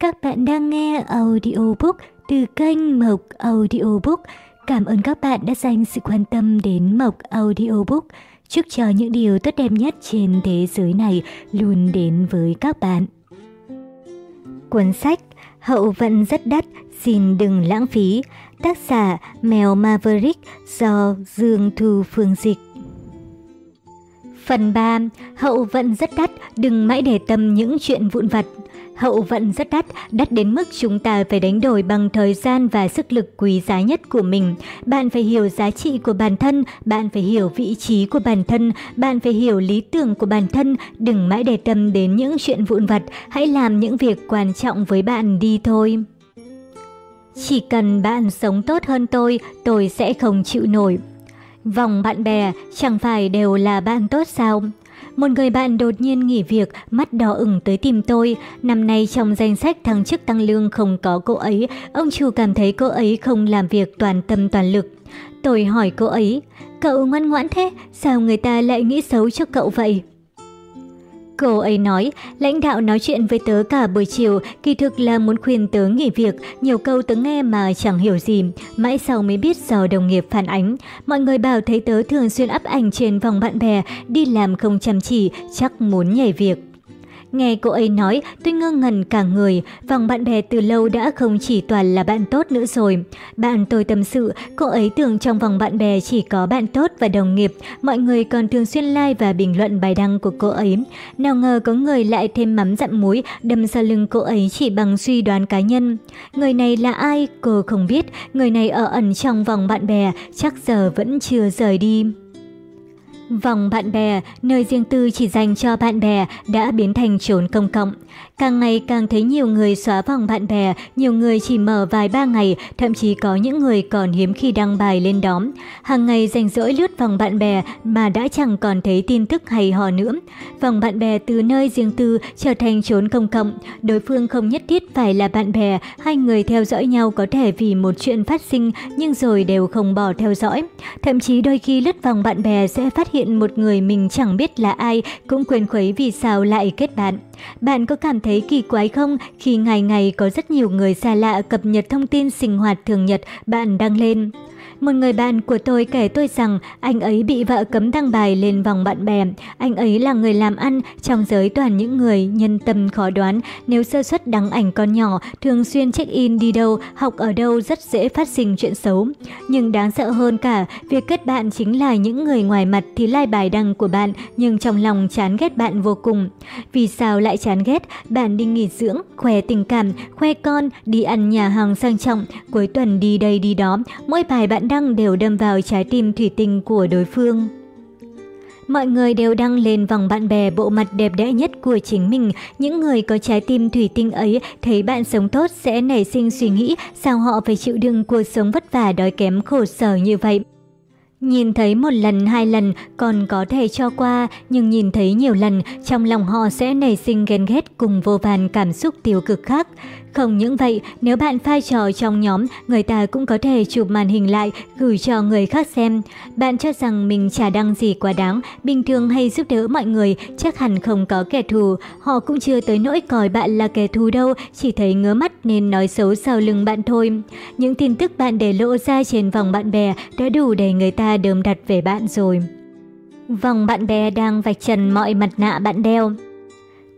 Các bạn đang nghe audiobook từ kênh Mộc Audiobook. Cảm ơn các bạn đã dành sự quan tâm đến Mộc Audiobook. Chúc cho những điều tốt đẹp nhất trên thế giới này luôn đến với các bạn. Cuốn sách Hậu vận rất đắt, xin đừng lãng phí. Tác giả Mèo Maverick do Dương Thu Phương Dịch. Phần 3. Hậu vận rất đắt, đừng mãi để tâm những chuyện vụn vặt. Hậu vận rất đắt, đắt đến mức chúng ta phải đánh đổi bằng thời gian và sức lực quý giá nhất của mình. Bạn phải hiểu giá trị của bản thân, bạn phải hiểu vị trí của bản thân, bạn phải hiểu lý tưởng của bản thân. Đừng mãi để tâm đến những chuyện vụn vặt, hãy làm những việc quan trọng với bạn đi thôi. Chỉ cần bạn sống tốt hơn tôi, tôi sẽ không chịu nổi. Vòng bạn bè chẳng phải đều là bạn tốt sao? Một người bạn đột nhiên nghỉ việc, mắt đỏ ửng tới tìm tôi. Năm nay trong danh sách thăng chức tăng lương không có cô ấy, ông chủ cảm thấy cô ấy không làm việc toàn tâm toàn lực. Tôi hỏi cô ấy, cậu ngoan ngoãn thế, sao người ta lại nghĩ xấu cho cậu vậy? Cô ấy nói, lãnh đạo nói chuyện với tớ cả buổi chiều, kỳ thực là muốn khuyên tớ nghỉ việc, nhiều câu tớ nghe mà chẳng hiểu gì, mãi sau mới biết do đồng nghiệp phản ánh. Mọi người bảo thấy tớ thường xuyên up ảnh trên vòng bạn bè, đi làm không chăm chỉ, chắc muốn nhảy việc. Nghe cô ấy nói, tôi ngơ ngẩn cả người, vòng bạn bè từ lâu đã không chỉ toàn là bạn tốt nữa rồi. Bạn tôi tâm sự, cô ấy tưởng trong vòng bạn bè chỉ có bạn tốt và đồng nghiệp, mọi người còn thường xuyên like và bình luận bài đăng của cô ấy. Nào ngờ có người lại thêm mắm dặm muối, đâm sau lưng cô ấy chỉ bằng suy đoán cá nhân. Người này là ai? Cô không biết, người này ở ẩn trong vòng bạn bè, chắc giờ vẫn chưa rời đi. Vòng bạn bè, nơi riêng tư chỉ dành cho bạn bè đã biến thành chốn công cộng. Càng ngày càng thấy nhiều người xóa vòng bạn bè, nhiều người chỉ mở vài ba ngày, thậm chí có những người còn hiếm khi đăng bài lên đóm. Hàng ngày rảnh rỗi lướt vòng bạn bè mà đã chẳng còn thấy tin tức hay hò nữa. Vòng bạn bè từ nơi riêng tư trở thành chốn công cộng, đối phương không nhất thiết phải là bạn bè, hai người theo dõi nhau có thể vì một chuyện phát sinh nhưng rồi đều không bỏ theo dõi. Thậm chí đôi khi lướt vòng bạn bè sẽ phát hiện một người mình chẳng biết là ai cũng quên khuấy vì sao lại kết bạn. Bạn có cảm thấy thấy kỳ quái không khi ngày ngày có rất nhiều người xa lạ cập nhật thông tin sinh hoạt thường nhật, bạn đăng lên? Một người bạn của tôi kể tôi rằng anh ấy bị vợ cấm đăng bài lên vòng bạn bè. Anh ấy là người làm ăn, trong giới toàn những người nhân tâm khó đoán. Nếu sơ suất đăng ảnh con nhỏ, thường xuyên check-in đi đâu, học ở đâu rất dễ phát sinh chuyện xấu. Nhưng đáng sợ hơn cả, việc kết bạn chính là những người ngoài mặt thì like bài đăng của bạn, nhưng trong lòng chán ghét bạn vô cùng. Vì sao lại chán ghét? Bạn đi nghỉ dưỡng, khoe tình cảm, khoe con, đi ăn nhà hàng sang trọng, cuối tuần đi đây đi đó. Mỗi bài bạn đăng đều đâm vào trái tim thủy tinh của đối phương. Mọi người đều đăng lên vòng bạn bè bộ mặt đẹp đẽ nhất của chính mình. Những người có trái tim thủy tinh ấy thấy bạn sống tốt sẽ nảy sinh suy nghĩ sao họ phải chịu đựng cuộc sống vất vả đói kém khổ sở như vậy. Nhìn thấy một lần hai lần còn có thể cho qua, nhưng nhìn thấy nhiều lần trong lòng họ sẽ nảy sinh ghen ghét cùng vô vàn cảm xúc tiêu cực khác. Không những vậy, nếu bạn phai trò trong nhóm, người ta cũng có thể chụp màn hình lại gửi cho người khác xem. Bạn cho rằng mình chả đăng gì quá đáng, bình thường hay giúp đỡ mọi người, chắc hẳn không có kẻ thù. Họ cũng chưa tới nỗi coi bạn là kẻ thù đâu, chỉ thấy ngứa mắt nên nói xấu sau lưng bạn thôi. Những tin tức bạn để lộ ra trên vòng bạn bè đã đủ để người ta đơm đặt về bạn rồi. Vòng bạn bè đang vạch trần mọi mặt nạ bạn đeo.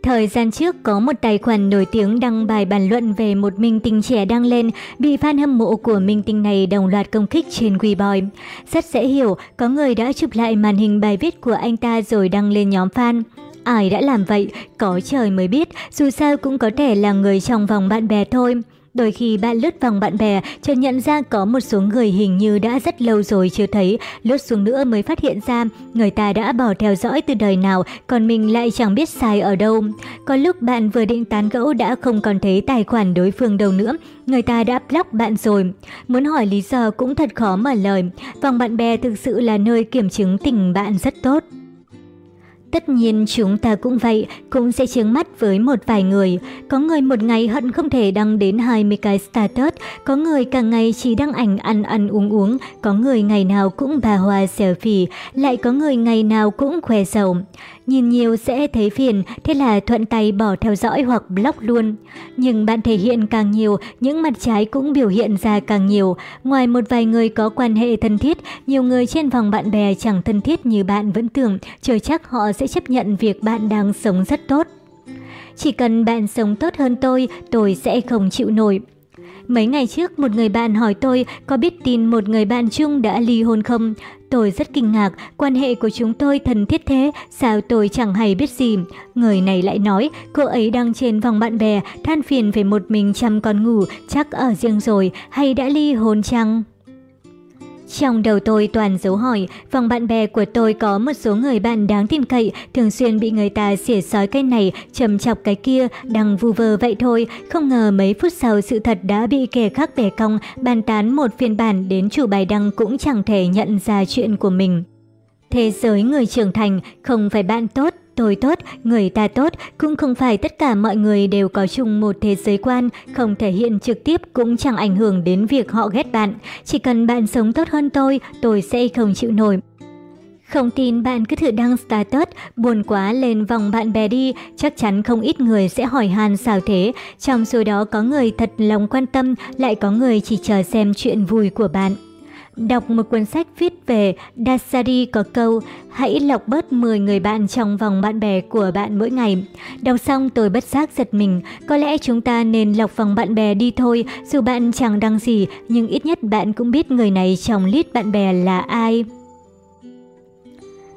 Thời gian trước có một tài khoản nổi tiếng đăng bài bàn luận về một minh tinh trẻ đăng lên, bị fan hâm mộ của minh tinh này đồng loạt công kích trên Weibo. Rất dễ hiểu, có người đã chụp lại màn hình bài viết của anh ta rồi đăng lên nhóm fan. Ai đã làm vậy, có trời mới biết, dù sao cũng có thể là người trong vòng bạn bè thôi. Đôi khi bạn lướt vòng bạn bè, chợt nhận ra có một số người hình như đã rất lâu rồi chưa thấy, lướt xuống nữa mới phát hiện ra người ta đã bỏ theo dõi từ đời nào, còn mình lại chẳng biết sai ở đâu. Có lúc bạn vừa định tán gẫu đã không còn thấy tài khoản đối phương đâu nữa, người ta đã block bạn rồi. Muốn hỏi lý do cũng thật khó mở lời, vòng bạn bè thực sự là nơi kiểm chứng tình bạn rất tốt. Tất nhiên chúng ta cũng vậy, cũng sẽ chướng mắt với một vài người. Có người một ngày hận không thể đăng đến 20 cái status, có người cả ngày chỉ đăng ảnh ăn ăn uống uống, có người ngày nào cũng bà hoa selfie, lại có người ngày nào cũng khoe giàu. Nhìn nhiều sẽ thấy phiền, thế là thuận tay bỏ theo dõi hoặc block luôn. Nhưng bạn thể hiện càng nhiều, những mặt trái cũng biểu hiện ra càng nhiều. Ngoài một vài người có quan hệ thân thiết, nhiều người trên vòng bạn bè chẳng thân thiết như bạn vẫn tưởng, chờ chắc họ sẽ sẽ chấp nhận việc bạn đang sống rất tốt. Chỉ cần bạn sống tốt hơn tôi, tôi sẽ không chịu nổi. Mấy ngày trước, một người bạn hỏi tôi có biết tin một người bạn chung đã ly hôn không? Tôi rất kinh ngạc, quan hệ của chúng tôi thân thiết thế, sao tôi chẳng hay biết gì. Người này lại nói, cô ấy đang trên vòng bạn bè, than phiền về một mình chăm con ngủ, chắc ở riêng rồi, hay đã ly hôn chăng? Trong đầu tôi toàn dấu hỏi, vòng bạn bè của tôi có một số người bạn đáng tin cậy, thường xuyên bị người ta xỉa sói cái này, trầm chọc cái kia, đang vu vơ vậy thôi. Không ngờ mấy phút sau sự thật đã bị kẻ khác bẻ cong, bàn tán một phiên bản đến chủ bài đăng cũng chẳng thể nhận ra chuyện của mình. Thế giới người trưởng thành không phải bạn tốt, tôi tốt, người ta tốt, cũng không phải tất cả mọi người đều có chung một thế giới quan, không thể hiện trực tiếp cũng chẳng ảnh hưởng đến việc họ ghét bạn. Chỉ cần bạn sống tốt hơn tôi, tôi sẽ không chịu nổi. Không tin bạn cứ thử đăng status, buồn quá lên vòng bạn bè đi, chắc chắn không ít người sẽ hỏi han sao thế. Trong số đó có người thật lòng quan tâm, lại có người chỉ chờ xem chuyện vui của bạn. Đọc một cuốn sách viết về Dasari có câu Hãy lọc bớt 10 người bạn trong vòng bạn bè của bạn mỗi ngày. Đọc xong tôi bất giác giật mình. Có lẽ chúng ta nên lọc vòng bạn bè đi thôi. Dù bạn chẳng đăng gì, nhưng ít nhất bạn cũng biết người này trong list bạn bè là ai.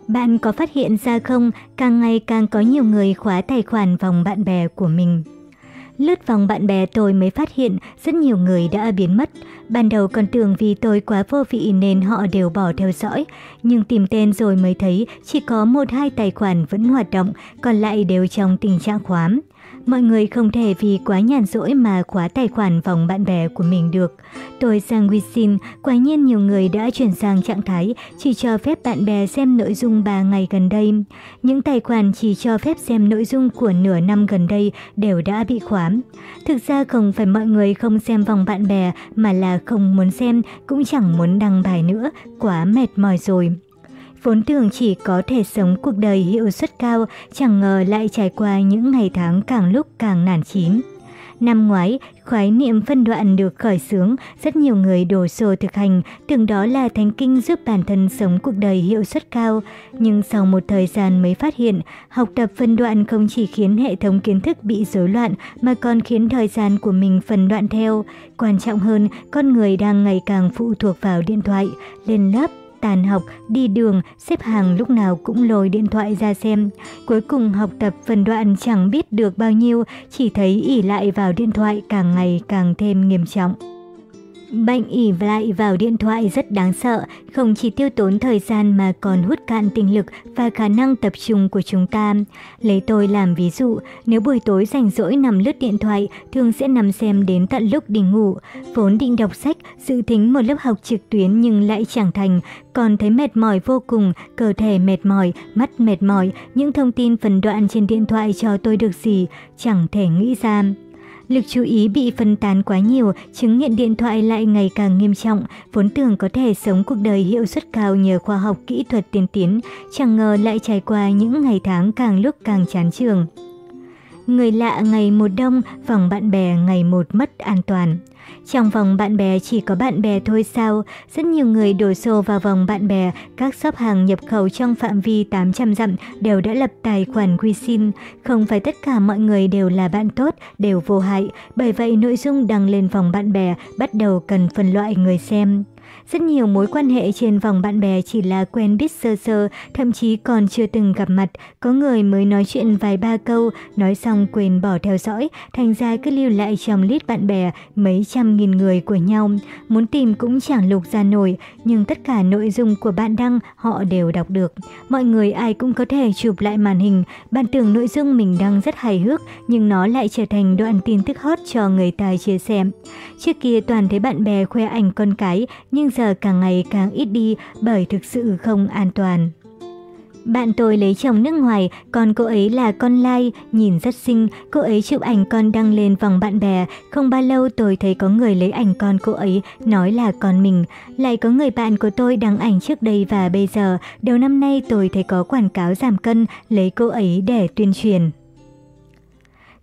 Bạn có phát hiện ra không, càng ngày càng có nhiều người khóa tài khoản vòng bạn bè của mình. Lướt vòng bạn bè tôi mới phát hiện rất nhiều người đã biến mất. Ban đầu còn tưởng vì tôi quá vô vị nên họ đều bỏ theo dõi. Nhưng tìm tên rồi mới thấy chỉ có một hai tài khoản vẫn hoạt động, còn lại đều trong tình trạng khoám. Mọi người không thể vì quá nhàn rỗi mà khóa tài khoản vòng bạn bè của mình được. Tôi sang WeSim, quả nhiên nhiều người đã chuyển sang trạng thái chỉ cho phép bạn bè xem nội dung 3 ngày gần đây. Những tài khoản chỉ cho phép xem nội dung của nửa năm gần đây đều đã bị khóa. Thực ra không phải mọi người không xem vòng bạn bè mà là không muốn xem, cũng chẳng muốn đăng bài nữa, quá mệt mỏi rồi. Vốn tưởng chỉ có thể sống cuộc đời hiệu suất cao, chẳng ngờ lại trải qua những ngày tháng càng lúc càng nản chín. Năm ngoái, khái niệm phân đoạn được khởi xướng, rất nhiều người đổ xô thực hành, tưởng đó là thánh kinh giúp bản thân sống cuộc đời hiệu suất cao. Nhưng sau một thời gian mới phát hiện, học tập phân đoạn không chỉ khiến hệ thống kiến thức bị rối loạn mà còn khiến thời gian của mình phân đoạn theo. Quan trọng hơn, con người đang ngày càng phụ thuộc vào điện thoại, lên lớp, tàn học, đi đường, xếp hàng lúc nào cũng lôi điện thoại ra xem. Cuối cùng học tập phần đoạn chẳng biết được bao nhiêu, chỉ thấy ỉ lại vào điện thoại càng ngày càng thêm nghiêm trọng. Bệnh ỉ lại vào điện thoại rất đáng sợ, không chỉ tiêu tốn thời gian mà còn hút cạn tinh lực và khả năng tập trung của chúng ta. Lấy tôi làm ví dụ, nếu buổi tối rảnh rỗi nằm lướt điện thoại, thường sẽ nằm xem đến tận lúc đi ngủ. Vốn định đọc sách, dự tính một lớp học trực tuyến nhưng lại chẳng thành, còn thấy mệt mỏi vô cùng, cơ thể mệt mỏi, mắt mệt mỏi, những thông tin phần đoạn trên điện thoại cho tôi được gì, chẳng thể nghĩ ra. Lực chú ý bị phân tán quá nhiều, chứng nghiện điện thoại lại ngày càng nghiêm trọng, vốn tưởng có thể sống cuộc đời hiệu suất cao nhờ khoa học kỹ thuật tiên tiến, chẳng ngờ lại trải qua những ngày tháng càng lúc càng chán trường. Người lạ ngày một đông, vòng bạn bè ngày một mất an toàn. Trong vòng bạn bè chỉ có bạn bè thôi sao? Rất nhiều người đổ xô vào vòng bạn bè, các shop hàng nhập khẩu trong phạm vi 800 dặm đều đã lập tài khoản WeSim. Không phải tất cả mọi người đều là bạn tốt, đều vô hại. Bởi vậy nội dung đăng lên vòng bạn bè bắt đầu cần phân loại người xem. Rất nhiều mối quan hệ trên vòng bạn bè chỉ là quen biết sơ sơ, thậm chí còn chưa từng gặp mặt. Có người mới nói chuyện vài ba câu, nói xong quên bỏ theo dõi, thành ra cứ lưu lại trong list bạn bè mấy trăm nghìn người của nhau. Muốn tìm cũng chẳng lục ra nổi, nhưng tất cả nội dung của bạn đăng họ đều đọc được. Mọi người ai cũng có thể chụp lại màn hình. Bạn tưởng nội dung mình đăng rất hài hước, nhưng nó lại trở thành đoạn tin tức hot cho người ta chia sẻ. Trước kia toàn thấy bạn bè khoe ảnh con cái, nhưng giờ càng ngày càng ít đi bởi thực sự không an toàn. Bạn tôi lấy chồng nước ngoài, còn cô ấy là con lai, nhìn rất xinh, cô ấy chụp ảnh con đăng lên vòng bạn bè. Không bao lâu tôi thấy có người lấy ảnh con cô ấy, nói là con mình. Lại có người bạn của tôi đăng ảnh trước đây và bây giờ, đầu năm nay tôi thấy có quảng cáo giảm cân, lấy cô ấy để tuyên truyền.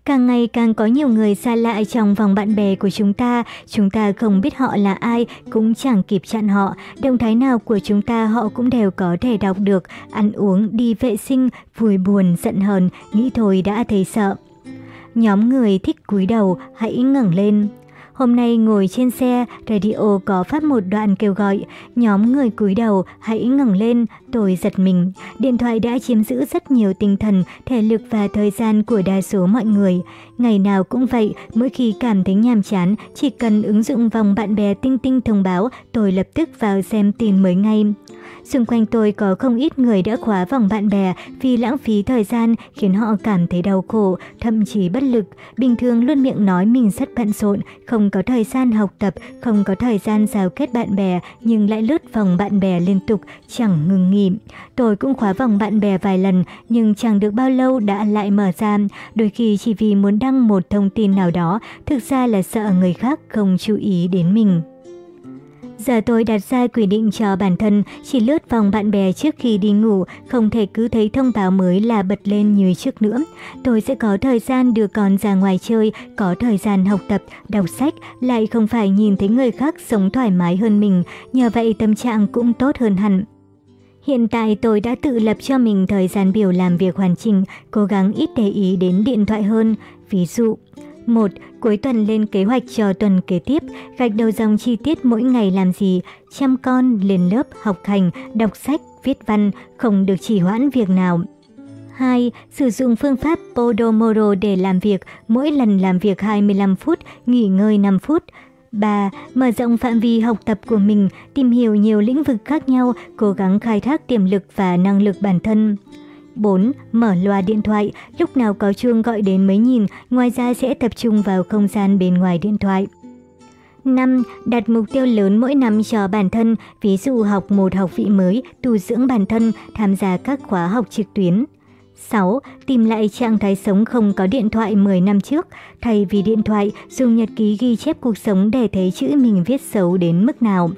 Càng ngày càng có nhiều người xa lạ trong vòng bạn bè của chúng ta, chúng ta không biết họ là ai, cũng chẳng kịp chặn họ. Động thái nào của chúng ta họ cũng đều có thể đọc được, ăn uống, đi vệ sinh, vui buồn, giận hờn, nghĩ thôi đã thấy sợ. Nhóm người thích cúi đầu, hãy ngẩng lên. Hôm nay ngồi trên xe, radio có phát một đoạn kêu gọi, nhóm người cúi đầu, hãy ngẩng lên, tôi giật mình. Điện thoại đã chiếm giữ rất nhiều tinh thần, thể lực và thời gian của đa số mọi người. Ngày nào cũng vậy, mỗi khi cảm thấy nhàm chán, chỉ cần ứng dụng vòng bạn bè tinh tinh thông báo, tôi lập tức vào xem tin mới ngay. Xung quanh tôi có không ít người đã khóa vòng bạn bè vì lãng phí thời gian khiến họ cảm thấy đau khổ, thậm chí bất lực. Bình thường luôn miệng nói mình rất bận rộn, không có thời gian học tập, không có thời gian giao kết bạn bè nhưng lại lướt vòng bạn bè liên tục, chẳng ngừng nghỉ. Tôi cũng khóa vòng bạn bè vài lần nhưng chẳng được bao lâu đã lại mở ra. Đôi khi chỉ vì muốn đăng một thông tin nào đó, thực ra là sợ người khác không chú ý đến mình. Giờ tôi đặt ra quy định cho bản thân chỉ lướt vòng bạn bè trước khi đi ngủ, không thể cứ thấy thông báo mới là bật lên như trước nữa. Tôi sẽ có thời gian đưa con ra ngoài chơi, có thời gian học tập, đọc sách, lại không phải nhìn thấy người khác sống thoải mái hơn mình, nhờ vậy tâm trạng cũng tốt hơn hẳn. Hiện tại tôi đã tự lập cho mình thời gian biểu làm việc hoàn chỉnh, cố gắng ít để ý đến điện thoại hơn. Ví dụ, 1. Cuối tuần lên kế hoạch cho tuần kế tiếp, gạch đầu dòng chi tiết mỗi ngày làm gì, chăm con, lên lớp, học hành, đọc sách, viết văn, không được trì hoãn việc nào. 2. Sử dụng phương pháp Pomodoro để làm việc, mỗi lần làm việc 25 phút, nghỉ ngơi 5 phút. 3. Mở rộng phạm vi học tập của mình, tìm hiểu nhiều lĩnh vực khác nhau, cố gắng khai thác tiềm lực và năng lực bản thân. 4. Mở loa điện thoại, lúc nào có chuông gọi đến mới nhìn, ngoài ra sẽ tập trung vào không gian bên ngoài điện thoại. 5. Đặt mục tiêu lớn mỗi năm cho bản thân, ví dụ học một học vị mới, tu dưỡng bản thân, tham gia các khóa học trực tuyến. 6. Tìm lại trạng thái sống không có điện thoại 10 năm trước. Thay vì điện thoại, dùng nhật ký ghi chép cuộc sống để thấy chữ mình viết xấu đến mức nào.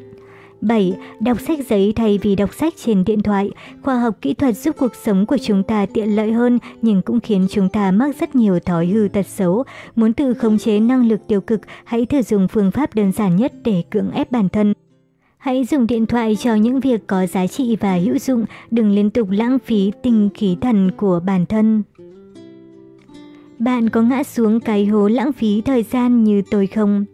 7. Đọc sách giấy thay vì đọc sách trên điện thoại. Khoa học kỹ thuật giúp cuộc sống của chúng ta tiện lợi hơn nhưng cũng khiến chúng ta mắc rất nhiều thói hư tật xấu. Muốn tự khống chế năng lực tiêu cực, hãy thử dùng phương pháp đơn giản nhất để cưỡng ép bản thân. Hãy dùng điện thoại cho những việc có giá trị và hữu dụng, đừng liên tục lãng phí tinh khí thần của bản thân. Bạn có ngã xuống cái hố lãng phí thời gian như tôi không?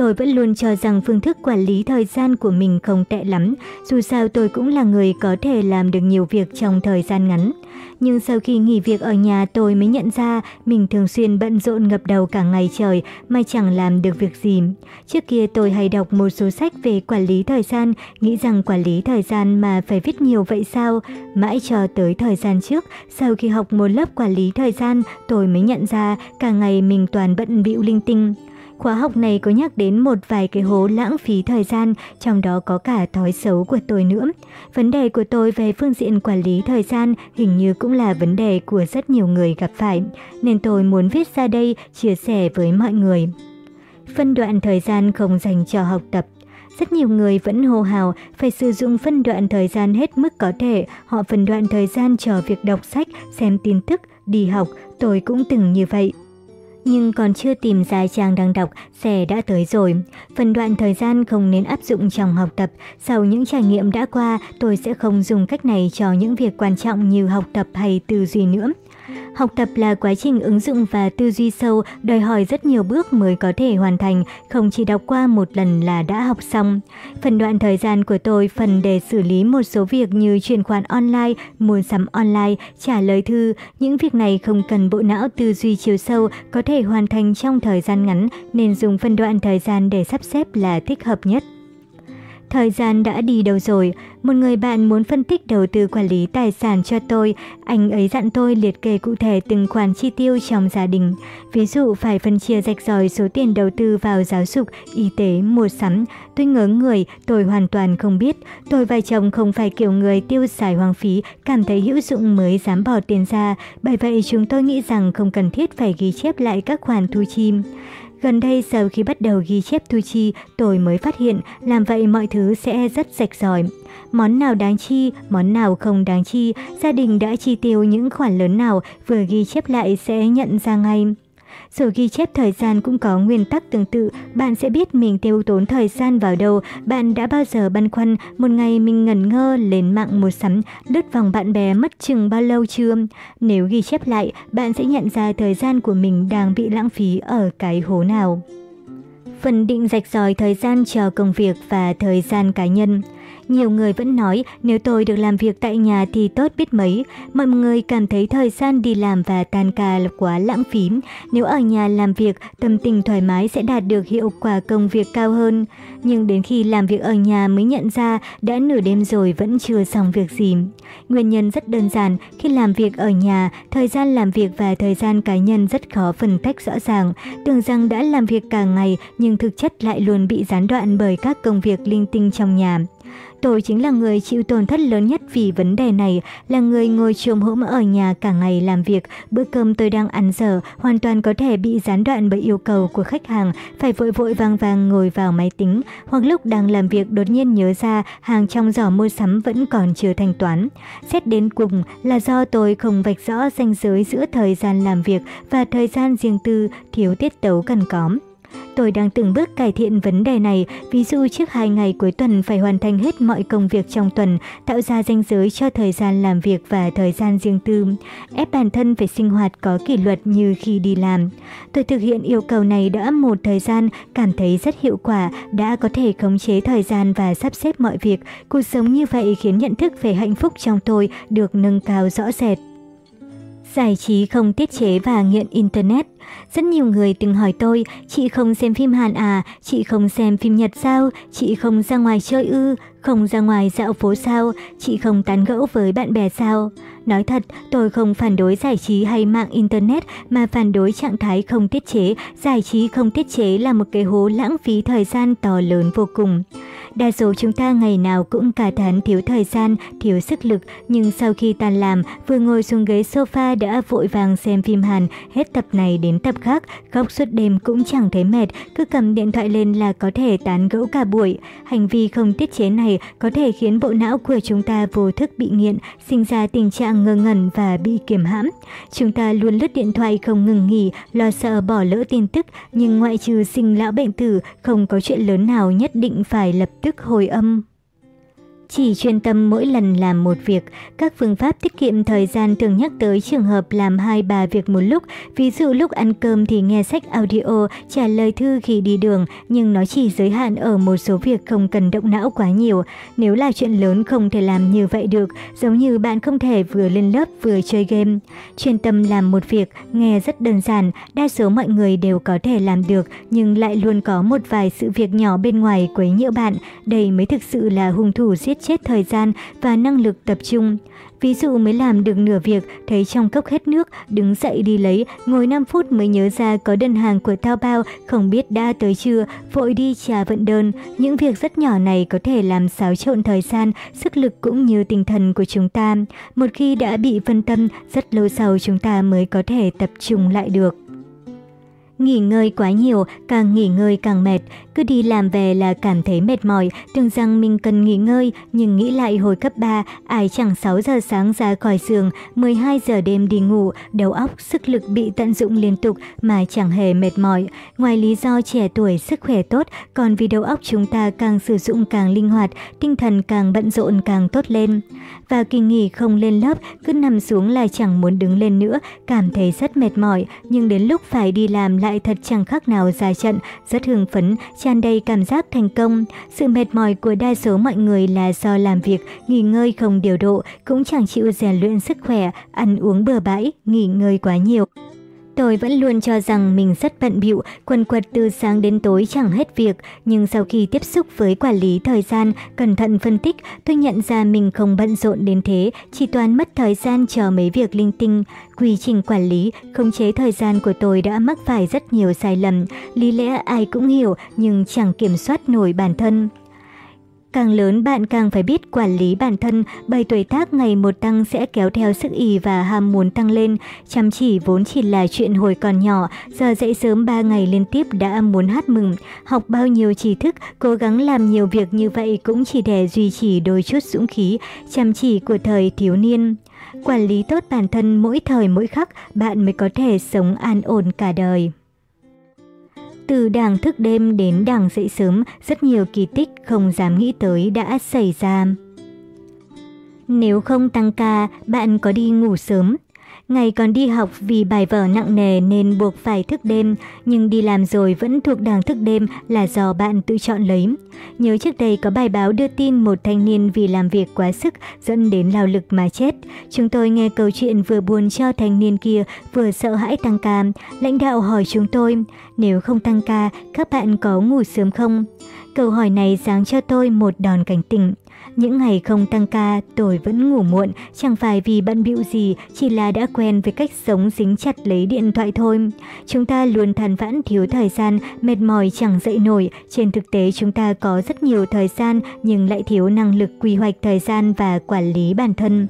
Tôi vẫn luôn cho rằng phương thức quản lý thời gian của mình không tệ lắm, dù sao tôi cũng là người có thể làm được nhiều việc trong thời gian ngắn. Nhưng sau khi nghỉ việc ở nhà tôi mới nhận ra mình thường xuyên bận rộn ngập đầu cả ngày trời mà chẳng làm được việc gì. Trước kia tôi hay đọc một số sách về quản lý thời gian, nghĩ rằng quản lý thời gian mà phải viết nhiều vậy sao? Mãi cho tới thời gian trước, sau khi học một lớp quản lý thời gian, tôi mới nhận ra cả ngày mình toàn bận bịu linh tinh. Khóa học này có nhắc đến một vài cái hố lãng phí thời gian, trong đó có cả thói xấu của tôi nữa. Vấn đề của tôi về phương diện quản lý thời gian hình như cũng là vấn đề của rất nhiều người gặp phải, nên tôi muốn viết ra đây chia sẻ với mọi người. Phân đoạn thời gian không dành cho học tập rất nhiều người vẫn hô hào phải sử dụng phân đoạn thời gian hết mức có thể. Họ phân đoạn thời gian cho việc đọc sách, xem tin tức, đi học. Tôi cũng từng như vậy nhưng còn chưa tìm ra trang đang đọc, xe đã tới rồi. Phần đoạn thời gian không nên áp dụng trong học tập. Sau những trải nghiệm đã qua, tôi sẽ không dùng cách này cho những việc quan trọng như học tập hay tư duy nữa. Học tập là quá trình ứng dụng và tư duy sâu, đòi hỏi rất nhiều bước mới có thể hoàn thành, không chỉ đọc qua một lần là đã học xong. Phần đoạn thời gian của tôi phần để xử lý một số việc như chuyển khoản online, mua sắm online, trả lời thư. Những việc này không cần bộ não tư duy chiều sâu, có thể hoàn thành trong thời gian ngắn, nên dùng phân đoạn thời gian để sắp xếp là thích hợp nhất. Thời gian đã đi đâu rồi? Một người bạn muốn phân tích đầu tư quản lý tài sản cho tôi. Anh ấy dặn tôi liệt kê cụ thể từng khoản chi tiêu trong gia đình. Ví dụ phải phân chia rạch ròi số tiền đầu tư vào giáo dục, y tế, mua sắm. Tôi ngớ người, tôi hoàn toàn không biết. Tôi và chồng không phải kiểu người tiêu xài hoang phí, cảm thấy hữu dụng mới dám bỏ tiền ra. Bởi vậy chúng tôi nghĩ rằng không cần thiết phải ghi chép lại các khoản thu chi. Gần đây sau khi bắt đầu ghi chép thu chi, tôi mới phát hiện làm vậy mọi thứ sẽ rất sạch ròi. Món nào đáng chi, món nào không đáng chi, gia đình đã chi tiêu những khoản lớn nào vừa ghi chép lại sẽ nhận ra ngay. Sổ ghi chép thời gian cũng có nguyên tắc tương tự, bạn sẽ biết mình tiêu tốn thời gian vào đâu, bạn đã bao giờ băn khoăn một ngày mình ngẩn ngơ lên mạng mua sắm, đứt vòng bạn bè mất chừng bao lâu chưa? Nếu ghi chép lại, bạn sẽ nhận ra thời gian của mình đang bị lãng phí ở cái hố nào. Phần định rạch ròi thời gian cho công việc và thời gian cá nhân nhiều người vẫn nói nếu tôi được làm việc tại nhà thì tốt biết mấy. Mọi người cảm thấy thời gian đi làm và tan ca là quá lãng phí. Nếu ở nhà làm việc, tâm tình thoải mái sẽ đạt được hiệu quả công việc cao hơn. Nhưng đến khi làm việc ở nhà mới nhận ra đã nửa đêm rồi vẫn chưa xong việc gì. Nguyên nhân rất đơn giản, khi làm việc ở nhà, thời gian làm việc và thời gian cá nhân rất khó phân tách rõ ràng. Tưởng rằng đã làm việc cả ngày nhưng thực chất lại luôn bị gián đoạn bởi các công việc linh tinh trong nhà. Tôi chính là người chịu tổn thất lớn nhất vì vấn đề này, là người ngồi trồm hỗm ở nhà cả ngày làm việc, bữa cơm tôi đang ăn dở, hoàn toàn có thể bị gián đoạn bởi yêu cầu của khách hàng, phải vội vội vàng vàng ngồi vào máy tính, hoặc lúc đang làm việc đột nhiên nhớ ra hàng trong giỏ mua sắm vẫn còn chưa thanh toán. Xét đến cùng là do tôi không vạch rõ ranh giới giữa thời gian làm việc và thời gian riêng tư, thiếu tiết tấu cần có. Tôi đang từng bước cải thiện vấn đề này, ví dụ trước hai ngày cuối tuần phải hoàn thành hết mọi công việc trong tuần, tạo ra ranh giới cho thời gian làm việc và thời gian riêng tư. Ép bản thân phải sinh hoạt có kỷ luật như khi đi làm. Tôi thực hiện yêu cầu này đã một thời gian, cảm thấy rất hiệu quả, đã có thể khống chế thời gian và sắp xếp mọi việc. Cuộc sống như vậy khiến nhận thức về hạnh phúc trong tôi được nâng cao rõ rệt. Giải trí không tiết chế và nghiện Internet Rất nhiều người từng hỏi tôi, chị không xem phim Hàn à, chị không xem phim Nhật sao, chị không ra ngoài chơi ư, không ra ngoài dạo phố sao, chị không tán gẫu với bạn bè sao. Nói thật, tôi không phản đối giải trí hay mạng Internet mà phản đối trạng thái không tiết chế. Giải trí không tiết chế là một cái hố lãng phí thời gian to lớn vô cùng. Đa số chúng ta ngày nào cũng cả thán thiếu thời gian, thiếu sức lực, nhưng sau khi tan làm, vừa ngồi xuống ghế sofa đã vội vàng xem phim Hàn, hết tập này đến tập khác, khóc suốt đêm cũng chẳng thấy mệt, cứ cầm điện thoại lên là có thể tán gẫu cả buổi. Hành vi không tiết chế này có thể khiến bộ não của chúng ta vô thức bị nghiện, sinh ra tình trạng ngơ ngẩn và bị kiềm hãm. Chúng ta luôn lướt điện thoại không ngừng nghỉ, lo sợ bỏ lỡ tin tức, nhưng ngoại trừ sinh lão bệnh tử, không có chuyện lớn nào nhất định phải lập tức hồi âm. Chỉ chuyên tâm mỗi lần làm một việc, các phương pháp tiết kiệm thời gian thường nhắc tới trường hợp làm hai ba việc một lúc, ví dụ lúc ăn cơm thì nghe sách audio, trả lời thư khi đi đường, nhưng nó chỉ giới hạn ở một số việc không cần động não quá nhiều. Nếu là chuyện lớn không thể làm như vậy được, giống như bạn không thể vừa lên lớp vừa chơi game. Chuyên tâm làm một việc, nghe rất đơn giản, đa số mọi người đều có thể làm được, nhưng lại luôn có một vài sự việc nhỏ bên ngoài quấy nhiễu bạn, đây mới thực sự là hung thủ giết chết thời gian và năng lực tập trung. Ví dụ mới làm được nửa việc, thấy trong cốc hết nước, đứng dậy đi lấy, ngồi 5 phút mới nhớ ra có đơn hàng của Thao Bao, không biết đã tới chưa, vội đi trả vận đơn. Những việc rất nhỏ này có thể làm xáo trộn thời gian, sức lực cũng như tinh thần của chúng ta. Một khi đã bị phân tâm, rất lâu sau chúng ta mới có thể tập trung lại được. Nghỉ ngơi quá nhiều, càng nghỉ ngơi càng mệt, cứ đi làm về là cảm thấy mệt mỏi, tưởng rằng mình cần nghỉ ngơi, nhưng nghĩ lại hồi cấp 3, ai chẳng 6 giờ sáng ra khỏi giường, 12 giờ đêm đi ngủ, đầu óc, sức lực bị tận dụng liên tục mà chẳng hề mệt mỏi. Ngoài lý do trẻ tuổi sức khỏe tốt, còn vì đầu óc chúng ta càng sử dụng càng linh hoạt, tinh thần càng bận rộn càng tốt lên. Và kỳ nghỉ không lên lớp, cứ nằm xuống là chẳng muốn đứng lên nữa, cảm thấy rất mệt mỏi, nhưng đến lúc phải đi làm lại thật chẳng khác nào ra trận, rất hưng phấn, tràn đầy cảm giác thành công. Sự mệt mỏi của đa số mọi người là do làm việc, nghỉ ngơi không điều độ, cũng chẳng chịu rèn luyện sức khỏe, ăn uống bừa bãi, nghỉ ngơi quá nhiều. Tôi vẫn luôn cho rằng mình rất bận bịu, quần quật từ sáng đến tối chẳng hết việc, nhưng sau khi tiếp xúc với quản lý thời gian, cẩn thận phân tích, tôi nhận ra mình không bận rộn đến thế, chỉ toàn mất thời gian chờ mấy việc linh tinh. Quy trình quản lý, khống chế thời gian của tôi đã mắc phải rất nhiều sai lầm, lý lẽ ai cũng hiểu nhưng chẳng kiểm soát nổi bản thân. Càng lớn bạn càng phải biết quản lý bản thân, bởi tuổi tác ngày một tăng sẽ kéo theo sức ý và ham muốn tăng lên. Chăm chỉ vốn chỉ là chuyện hồi còn nhỏ, giờ dậy sớm 3 ngày liên tiếp đã muốn hát mừng. Học bao nhiêu trí thức, cố gắng làm nhiều việc như vậy cũng chỉ để duy trì đôi chút dũng khí, chăm chỉ của thời thiếu niên. Quản lý tốt bản thân mỗi thời mỗi khắc, bạn mới có thể sống an ổn cả đời. Từ đảng thức đêm đến đảng dậy sớm, rất nhiều kỳ tích không dám nghĩ tới đã xảy ra. Nếu không tăng ca, bạn có đi ngủ sớm, Ngày còn đi học vì bài vở nặng nề nên buộc phải thức đêm, nhưng đi làm rồi vẫn thuộc đảng thức đêm là do bạn tự chọn lấy. Nhớ trước đây có bài báo đưa tin một thanh niên vì làm việc quá sức dẫn đến lao lực mà chết. Chúng tôi nghe câu chuyện vừa buồn cho thanh niên kia vừa sợ hãi tăng ca. Lãnh đạo hỏi chúng tôi, nếu không tăng ca, các bạn có ngủ sớm không? Câu hỏi này sáng cho tôi một đòn cảnh tỉnh. Những ngày không tăng ca, tôi vẫn ngủ muộn, chẳng phải vì bận bịu gì, chỉ là đã quen với cách sống dính chặt lấy điện thoại thôi. Chúng ta luôn than vãn thiếu thời gian, mệt mỏi chẳng dậy nổi. Trên thực tế chúng ta có rất nhiều thời gian nhưng lại thiếu năng lực quy hoạch thời gian và quản lý bản thân.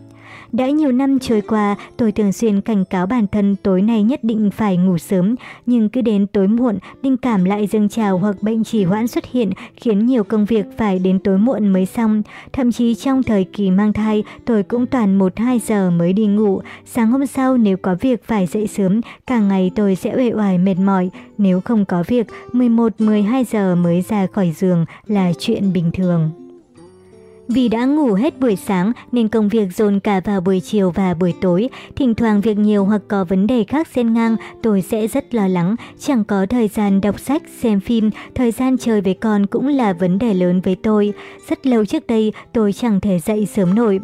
Đã nhiều năm trôi qua, tôi thường xuyên cảnh cáo bản thân tối nay nhất định phải ngủ sớm, nhưng cứ đến tối muộn, linh cảm lại dâng trào hoặc bệnh trì hoãn xuất hiện, khiến nhiều công việc phải đến tối muộn mới xong. Thậm chí trong thời kỳ mang thai, tôi cũng toàn 1-2 giờ mới đi ngủ. Sáng hôm sau nếu có việc phải dậy sớm, cả ngày tôi sẽ uể oải mệt mỏi. Nếu không có việc, 11-12 giờ mới ra khỏi giường là chuyện bình thường. Vì đã ngủ hết buổi sáng nên công việc dồn cả vào buổi chiều và buổi tối. Thỉnh thoảng việc nhiều hoặc có vấn đề khác xen ngang, tôi sẽ rất lo lắng. Chẳng có thời gian đọc sách, xem phim, thời gian chơi với con cũng là vấn đề lớn với tôi. Rất lâu trước đây tôi chẳng thể dậy sớm nổi.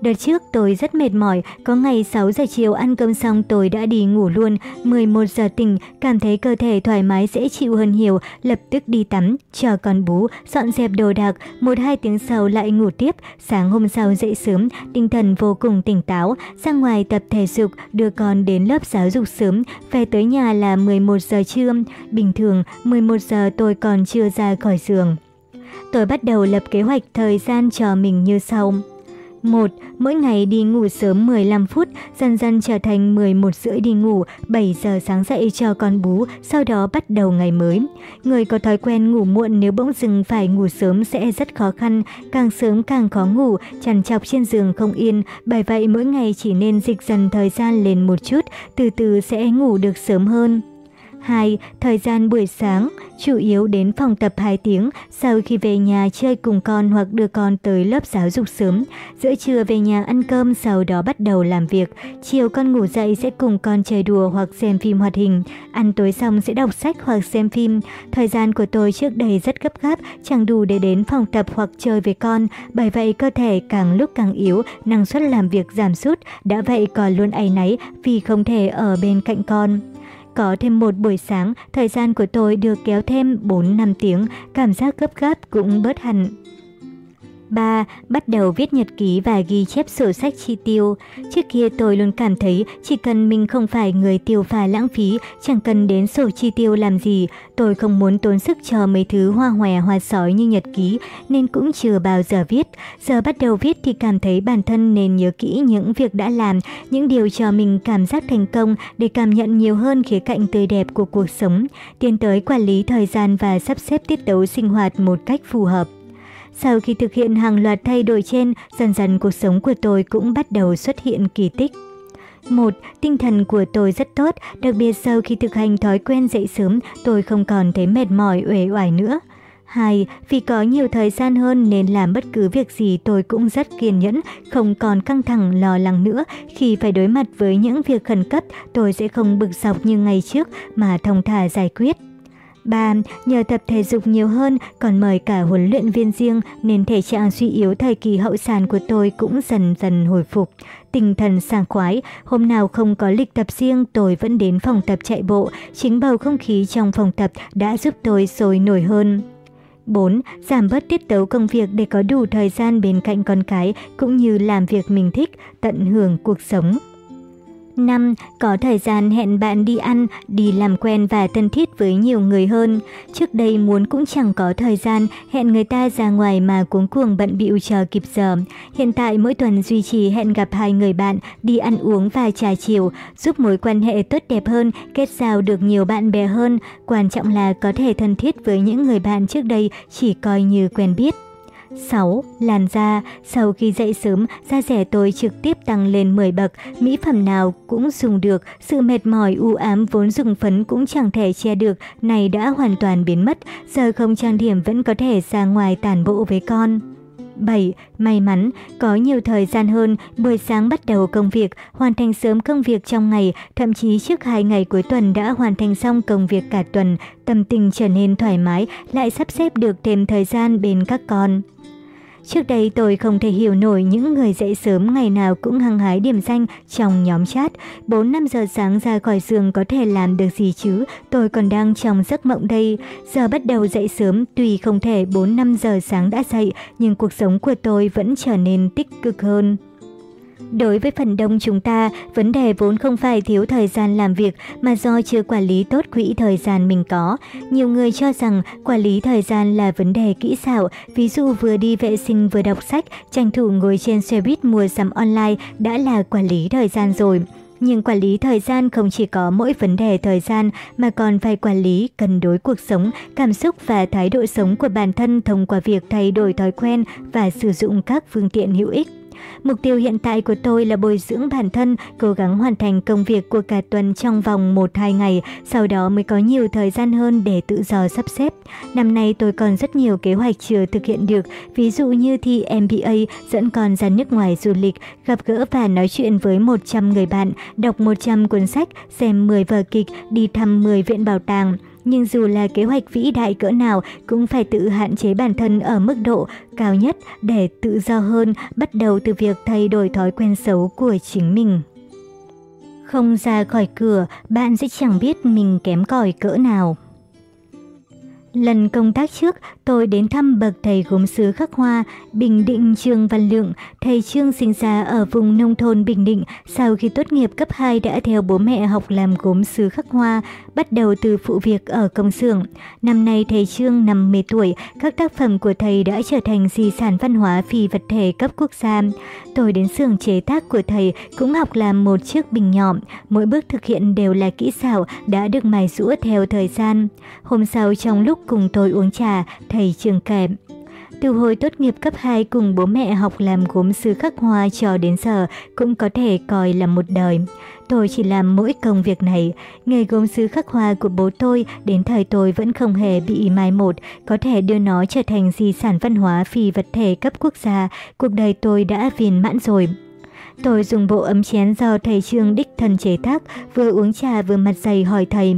Đợt trước tôi rất mệt mỏi, có ngày 6 giờ chiều ăn cơm xong tôi đã đi ngủ luôn, 11 giờ tỉnh, cảm thấy cơ thể thoải mái dễ chịu hơn nhiều, lập tức đi tắm, chờ con bú, dọn dẹp đồ đạc, một hai tiếng sau lại ngủ tiếp, sáng hôm sau dậy sớm, tinh thần vô cùng tỉnh táo, ra ngoài tập thể dục, đưa con đến lớp giáo dục sớm, về tới nhà là 11 giờ trưa, bình thường 11 giờ tôi còn chưa ra khỏi giường. Tôi bắt đầu lập kế hoạch thời gian cho mình như sau. 1. Mỗi ngày đi ngủ sớm 15 phút, dần dần trở thành 11 rưỡi đi ngủ, 7 giờ sáng dậy cho con bú, sau đó bắt đầu ngày mới. Người có thói quen ngủ muộn nếu bỗng dừng phải ngủ sớm sẽ rất khó khăn, càng sớm càng khó ngủ, chằn chọc trên giường không yên, bởi vậy mỗi ngày chỉ nên dịch dần thời gian lên một chút, từ từ sẽ ngủ được sớm hơn. 2. Thời gian buổi sáng, chủ yếu đến phòng tập 2 tiếng, sau khi về nhà chơi cùng con hoặc đưa con tới lớp giáo dục sớm. Giữa trưa về nhà ăn cơm, sau đó bắt đầu làm việc. Chiều con ngủ dậy sẽ cùng con chơi đùa hoặc xem phim hoạt hình. Ăn tối xong sẽ đọc sách hoặc xem phim. Thời gian của tôi trước đây rất gấp gáp, chẳng đủ để đến phòng tập hoặc chơi với con. Bởi vậy cơ thể càng lúc càng yếu, năng suất làm việc giảm sút. Đã vậy còn luôn áy náy vì không thể ở bên cạnh con. Có thêm một buổi sáng, thời gian của tôi được kéo thêm 4-5 tiếng, cảm giác gấp gáp cũng bớt hẳn. 3. Bắt đầu viết nhật ký và ghi chép sổ sách chi tiêu. Trước kia tôi luôn cảm thấy chỉ cần mình không phải người tiêu pha lãng phí, chẳng cần đến sổ chi tiêu làm gì. Tôi không muốn tốn sức cho mấy thứ hoa hòe hoa sói như nhật ký, nên cũng chưa bao giờ viết. Giờ bắt đầu viết thì cảm thấy bản thân nên nhớ kỹ những việc đã làm, những điều cho mình cảm giác thành công để cảm nhận nhiều hơn khía cạnh tươi đẹp của cuộc sống, tiến tới quản lý thời gian và sắp xếp tiết tấu sinh hoạt một cách phù hợp. Sau khi thực hiện hàng loạt thay đổi trên, dần dần cuộc sống của tôi cũng bắt đầu xuất hiện kỳ tích. Một, tinh thần của tôi rất tốt, đặc biệt sau khi thực hành thói quen dậy sớm, tôi không còn thấy mệt mỏi uể oải nữa. 2. Vì có nhiều thời gian hơn nên làm bất cứ việc gì tôi cũng rất kiên nhẫn, không còn căng thẳng lo lắng nữa. Khi phải đối mặt với những việc khẩn cấp, tôi sẽ không bực dọc như ngày trước mà thông thả giải quyết. 3. Nhờ tập thể dục nhiều hơn, còn mời cả huấn luyện viên riêng nên thể trạng suy yếu thời kỳ hậu sản của tôi cũng dần dần hồi phục. Tinh thần sảng khoái, hôm nào không có lịch tập riêng tôi vẫn đến phòng tập chạy bộ, chính bầu không khí trong phòng tập đã giúp tôi sôi nổi hơn. 4. Giảm bớt tiết tấu công việc để có đủ thời gian bên cạnh con cái cũng như làm việc mình thích, tận hưởng cuộc sống. 5. Có thời gian hẹn bạn đi ăn, đi làm quen và thân thiết với nhiều người hơn. Trước đây muốn cũng chẳng có thời gian hẹn người ta ra ngoài mà cuống cuồng bận bịu chờ kịp giờ. Hiện tại mỗi tuần duy trì hẹn gặp hai người bạn, đi ăn uống và trà chiều, giúp mối quan hệ tốt đẹp hơn, kết giao được nhiều bạn bè hơn. Quan trọng là có thể thân thiết với những người bạn trước đây chỉ coi như quen biết. 6. Làn da. Sau khi dậy sớm, da rẻ tôi trực tiếp tăng lên 10 bậc. Mỹ phẩm nào cũng dùng được. Sự mệt mỏi u ám vốn dùng phấn cũng chẳng thể che được. Này đã hoàn toàn biến mất. Giờ không trang điểm vẫn có thể ra ngoài tản bộ với con. 7. May mắn, có nhiều thời gian hơn, buổi sáng bắt đầu công việc, hoàn thành sớm công việc trong ngày, thậm chí trước hai ngày cuối tuần đã hoàn thành xong công việc cả tuần, tâm tình trở nên thoải mái, lại sắp xếp được thêm thời gian bên các con. Trước đây tôi không thể hiểu nổi những người dậy sớm ngày nào cũng hăng hái điểm danh trong nhóm chat. 4-5 giờ sáng ra khỏi giường có thể làm được gì chứ, tôi còn đang trong giấc mộng đây. Giờ bắt đầu dậy sớm, tuy không thể 4-5 giờ sáng đã dậy, nhưng cuộc sống của tôi vẫn trở nên tích cực hơn. Đối với phần đông chúng ta, vấn đề vốn không phải thiếu thời gian làm việc mà do chưa quản lý tốt quỹ thời gian mình có. Nhiều người cho rằng quản lý thời gian là vấn đề kỹ xảo, ví dụ vừa đi vệ sinh vừa đọc sách, tranh thủ ngồi trên xe buýt mua sắm online đã là quản lý thời gian rồi. Nhưng quản lý thời gian không chỉ có mỗi vấn đề thời gian mà còn phải quản lý cân đối cuộc sống, cảm xúc và thái độ sống của bản thân thông qua việc thay đổi thói quen và sử dụng các phương tiện hữu ích. Mục tiêu hiện tại của tôi là bồi dưỡng bản thân, cố gắng hoàn thành công việc của cả tuần trong vòng 1-2 ngày, sau đó mới có nhiều thời gian hơn để tự do sắp xếp. Năm nay tôi còn rất nhiều kế hoạch chưa thực hiện được, ví dụ như thi MBA, dẫn con ra nước ngoài du lịch, gặp gỡ và nói chuyện với 100 người bạn, đọc 100 cuốn sách, xem 10 vở kịch, đi thăm 10 viện bảo tàng. Nhưng dù là kế hoạch vĩ đại cỡ nào cũng phải tự hạn chế bản thân ở mức độ cao nhất để tự do hơn, bắt đầu từ việc thay đổi thói quen xấu của chính mình. Không ra khỏi cửa, bạn sẽ chẳng biết mình kém cỏi cỡ nào. Lần công tác trước, tôi đến thăm bậc thầy gốm sứ khắc hoa, Bình Định Trương Văn Lượng. Thầy Trương sinh ra ở vùng nông thôn Bình Định, sau khi tốt nghiệp cấp 2 đã theo bố mẹ học làm gốm sứ khắc hoa, bắt đầu từ phụ việc ở công xưởng. Năm nay thầy Trương 50 tuổi, các tác phẩm của thầy đã trở thành di sản văn hóa phi vật thể cấp quốc gia. Tôi đến xưởng chế tác của thầy cũng học làm một chiếc bình nhọn, mỗi bước thực hiện đều là kỹ xảo đã được mài rũa theo thời gian. Hôm sau trong lúc cùng tôi uống trà, thầy trường kể. Từ hồi tốt nghiệp cấp 2 cùng bố mẹ học làm gốm sứ khắc hoa cho đến giờ cũng có thể coi là một đời. Tôi chỉ làm mỗi công việc này. Nghề gốm sứ khắc hoa của bố tôi đến thời tôi vẫn không hề bị mai một, có thể đưa nó trở thành di sản văn hóa phi vật thể cấp quốc gia. Cuộc đời tôi đã viên mãn rồi. Tôi dùng bộ ấm chén do thầy Trương đích thân chế tác, vừa uống trà vừa mặt dày hỏi thầy.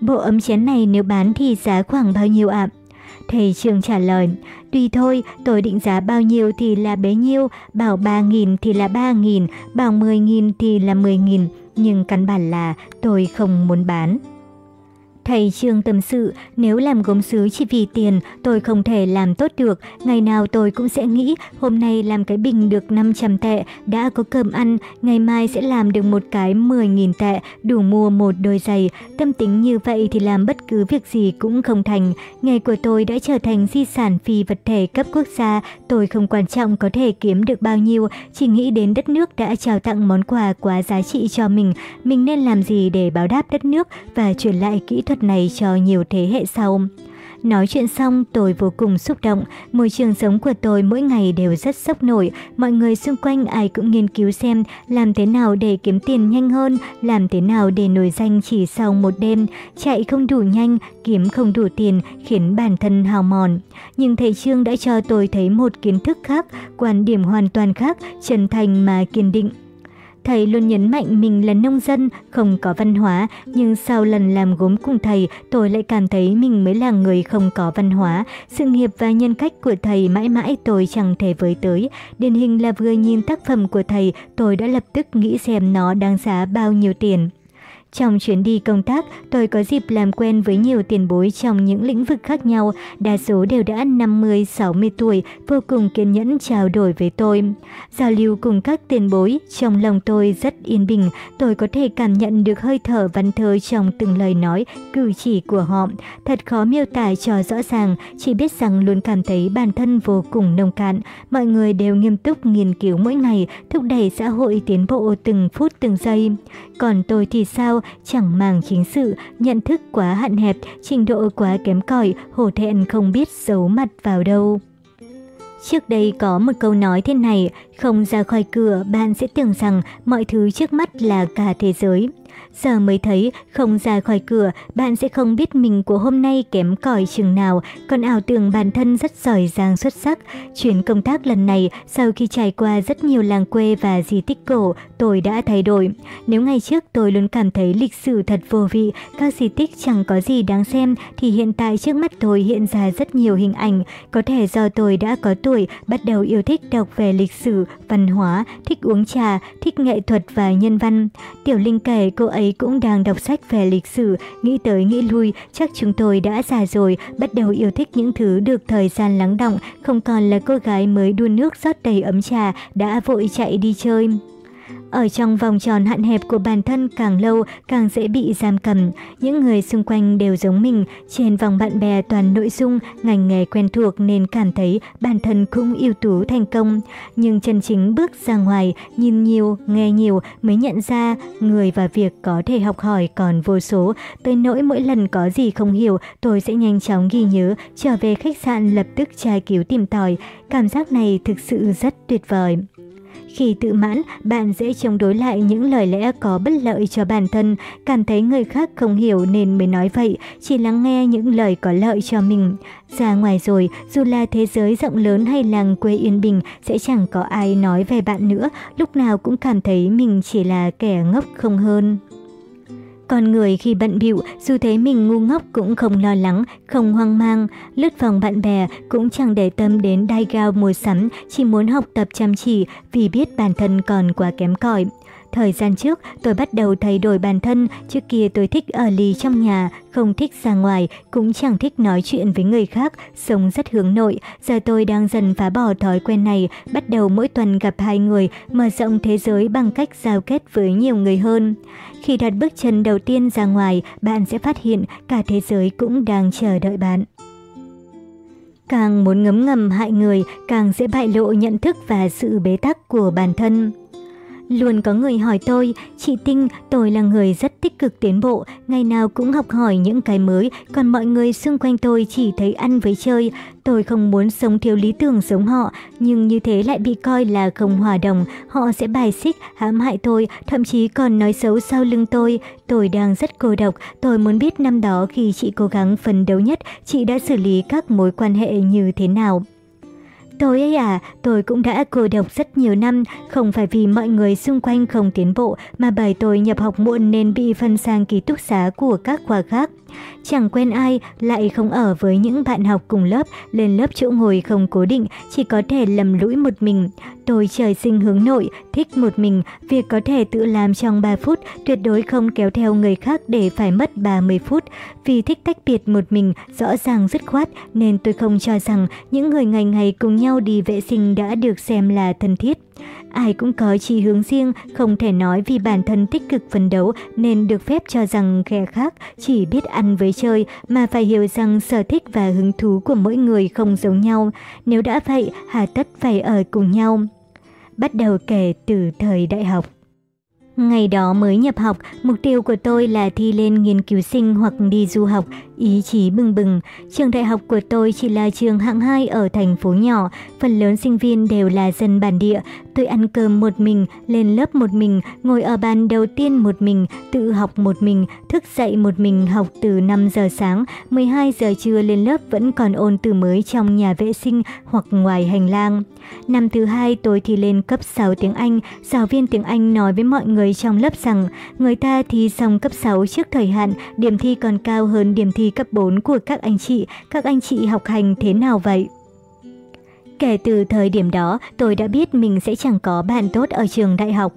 Bộ ấm chén này nếu bán thì giá khoảng bao nhiêu ạ? Thầy Trương trả lời, tùy thôi, tôi định giá bao nhiêu thì là bấy nhiêu, bảo 3.000 thì là 3.000, bảo 10.000 thì là 10.000, nhưng căn bản là tôi không muốn bán. Thầy Trương tâm sự, nếu làm gốm sứ chỉ vì tiền, tôi không thể làm tốt được. Ngày nào tôi cũng sẽ nghĩ, hôm nay làm cái bình được 500 tệ, đã có cơm ăn, ngày mai sẽ làm được một cái 10.000 tệ, đủ mua một đôi giày. Tâm tính như vậy thì làm bất cứ việc gì cũng không thành. Nghề của tôi đã trở thành di sản phi vật thể cấp quốc gia, tôi không quan trọng có thể kiếm được bao nhiêu, chỉ nghĩ đến đất nước đã trao tặng món quà quá giá trị cho mình. Mình nên làm gì để báo đáp đất nước và truyền lại kỹ thuật thuật này cho nhiều thế hệ sau. Nói chuyện xong tôi vô cùng xúc động, môi trường sống của tôi mỗi ngày đều rất sốc nổi, mọi người xung quanh ai cũng nghiên cứu xem làm thế nào để kiếm tiền nhanh hơn, làm thế nào để nổi danh chỉ sau một đêm, chạy không đủ nhanh, kiếm không đủ tiền khiến bản thân hào mòn. Nhưng thầy Trương đã cho tôi thấy một kiến thức khác, quan điểm hoàn toàn khác, chân thành mà kiên định. Thầy luôn nhấn mạnh mình là nông dân, không có văn hóa, nhưng sau lần làm gốm cùng thầy, tôi lại cảm thấy mình mới là người không có văn hóa. Sự nghiệp và nhân cách của thầy mãi mãi tôi chẳng thể với tới. Điển hình là vừa nhìn tác phẩm của thầy, tôi đã lập tức nghĩ xem nó đáng giá bao nhiêu tiền. Trong chuyến đi công tác, tôi có dịp làm quen với nhiều tiền bối trong những lĩnh vực khác nhau, đa số đều đã 50-60 tuổi, vô cùng kiên nhẫn trao đổi với tôi. Giao lưu cùng các tiền bối, trong lòng tôi rất yên bình, tôi có thể cảm nhận được hơi thở văn thơ trong từng lời nói, cử chỉ của họ. Thật khó miêu tả cho rõ ràng, chỉ biết rằng luôn cảm thấy bản thân vô cùng nông cạn. Mọi người đều nghiêm túc nghiên cứu mỗi ngày, thúc đẩy xã hội tiến bộ từng phút từng giây. Còn tôi thì sao? Chẳng màng chính sự, nhận thức quá hạn hẹp, trình độ quá kém cỏi, hổ thẹn không biết giấu mặt vào đâu. Trước đây có một câu nói thế này, không ra khỏi cửa bạn sẽ tưởng rằng mọi thứ trước mắt là cả thế giới. Giờ mới thấy, không ra khỏi cửa, bạn sẽ không biết mình của hôm nay kém cỏi chừng nào, còn ảo tưởng bản thân rất giỏi giang xuất sắc. Chuyến công tác lần này, sau khi trải qua rất nhiều làng quê và di tích cổ, tôi đã thay đổi. Nếu ngày trước tôi luôn cảm thấy lịch sử thật vô vị, các di tích chẳng có gì đáng xem, thì hiện tại trước mắt tôi hiện ra rất nhiều hình ảnh. Có thể do tôi đã có tuổi, bắt đầu yêu thích đọc về lịch sử, văn hóa, thích uống trà, thích nghệ thuật và nhân văn. Tiểu Linh kể cô ấy cũng đang đọc sách về lịch sử, nghĩ tới nghĩ lui, chắc chúng tôi đã già rồi, bắt đầu yêu thích những thứ được thời gian lắng động, không còn là cô gái mới đun nước rót đầy ấm trà, đã vội chạy đi chơi. Ở trong vòng tròn hạn hẹp của bản thân càng lâu càng dễ bị giam cầm. Những người xung quanh đều giống mình, trên vòng bạn bè toàn nội dung, ngành nghề quen thuộc nên cảm thấy bản thân cũng ưu tú thành công. Nhưng chân chính bước ra ngoài, nhìn nhiều, nghe nhiều mới nhận ra người và việc có thể học hỏi còn vô số. Tới nỗi mỗi lần có gì không hiểu, tôi sẽ nhanh chóng ghi nhớ, trở về khách sạn lập tức tra cứu tìm tòi. Cảm giác này thực sự rất tuyệt vời. Khi tự mãn, bạn dễ chống đối lại những lời lẽ có bất lợi cho bản thân, cảm thấy người khác không hiểu nên mới nói vậy, chỉ lắng nghe những lời có lợi cho mình. Ra ngoài rồi, dù là thế giới rộng lớn hay làng quê yên bình, sẽ chẳng có ai nói về bạn nữa, lúc nào cũng cảm thấy mình chỉ là kẻ ngốc không hơn. Con người khi bận bịu, dù thấy mình ngu ngốc cũng không lo lắng, không hoang mang, lướt vòng bạn bè cũng chẳng để tâm đến đai gao mua sắm, chỉ muốn học tập chăm chỉ vì biết bản thân còn quá kém cỏi. Thời gian trước, tôi bắt đầu thay đổi bản thân, trước kia tôi thích ở lì trong nhà, không thích ra ngoài, cũng chẳng thích nói chuyện với người khác, sống rất hướng nội. Giờ tôi đang dần phá bỏ thói quen này, bắt đầu mỗi tuần gặp hai người, mở rộng thế giới bằng cách giao kết với nhiều người hơn. Khi đặt bước chân đầu tiên ra ngoài, bạn sẽ phát hiện cả thế giới cũng đang chờ đợi bạn. Càng muốn ngấm ngầm hại người, càng dễ bại lộ nhận thức và sự bế tắc của bản thân. Luôn có người hỏi tôi, chị Tinh, tôi là người rất tích cực tiến bộ, ngày nào cũng học hỏi những cái mới, còn mọi người xung quanh tôi chỉ thấy ăn với chơi. Tôi không muốn sống thiếu lý tưởng giống họ, nhưng như thế lại bị coi là không hòa đồng. Họ sẽ bài xích, hãm hại tôi, thậm chí còn nói xấu sau lưng tôi. Tôi đang rất cô độc, tôi muốn biết năm đó khi chị cố gắng phấn đấu nhất, chị đã xử lý các mối quan hệ như thế nào. Tôi ấy à, tôi cũng đã cô độc rất nhiều năm, không phải vì mọi người xung quanh không tiến bộ mà bởi tôi nhập học muộn nên bị phân sang ký túc xá của các khoa khác. Chẳng quen ai, lại không ở với những bạn học cùng lớp, lên lớp chỗ ngồi không cố định, chỉ có thể lầm lũi một mình. Tôi trời sinh hướng nội, thích một mình, việc có thể tự làm trong 3 phút, tuyệt đối không kéo theo người khác để phải mất 30 phút. Vì thích tách biệt một mình, rõ ràng dứt khoát, nên tôi không cho rằng những người ngày ngày cùng nhau đi vệ sinh đã được xem là thân thiết. Ai cũng có chi hướng riêng, không thể nói vì bản thân tích cực phấn đấu nên được phép cho rằng kẻ khác chỉ biết ăn với chơi mà phải hiểu rằng sở thích và hứng thú của mỗi người không giống nhau. Nếu đã vậy, hà tất phải ở cùng nhau. Bắt đầu kể từ thời đại học. Ngày đó mới nhập học, mục tiêu của tôi là thi lên nghiên cứu sinh hoặc đi du học ý chí bừng bừng. Trường đại học của tôi chỉ là trường hạng 2 ở thành phố nhỏ, phần lớn sinh viên đều là dân bản địa. Tôi ăn cơm một mình, lên lớp một mình, ngồi ở bàn đầu tiên một mình, tự học một mình, thức dậy một mình học từ 5 giờ sáng, 12 giờ trưa lên lớp vẫn còn ôn từ mới trong nhà vệ sinh hoặc ngoài hành lang. Năm thứ hai tôi thì lên cấp 6 tiếng Anh, giáo viên tiếng Anh nói với mọi người trong lớp rằng người ta thi xong cấp 6 trước thời hạn, điểm thi còn cao hơn điểm thi cấp 4 của các anh chị, các anh chị học hành thế nào vậy? Kể từ thời điểm đó, tôi đã biết mình sẽ chẳng có bạn tốt ở trường đại học.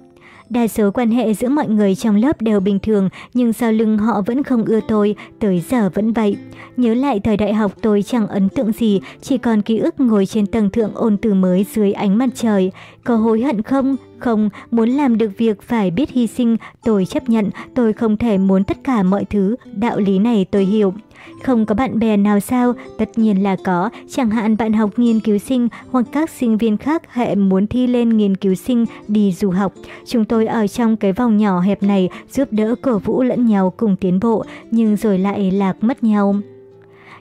Đa số quan hệ giữa mọi người trong lớp đều bình thường, nhưng sau lưng họ vẫn không ưa tôi, tới giờ vẫn vậy. Nhớ lại thời đại học tôi chẳng ấn tượng gì, chỉ còn ký ức ngồi trên tầng thượng ôn từ mới dưới ánh mặt trời. Có hối hận không? Không, muốn làm được việc phải biết hy sinh, tôi chấp nhận, tôi không thể muốn tất cả mọi thứ, đạo lý này tôi hiểu. Không có bạn bè nào sao? Tất nhiên là có, chẳng hạn bạn học nghiên cứu sinh hoặc các sinh viên khác hệ muốn thi lên nghiên cứu sinh đi du học. Chúng tôi ở trong cái vòng nhỏ hẹp này giúp đỡ cổ vũ lẫn nhau cùng tiến bộ, nhưng rồi lại lạc mất nhau.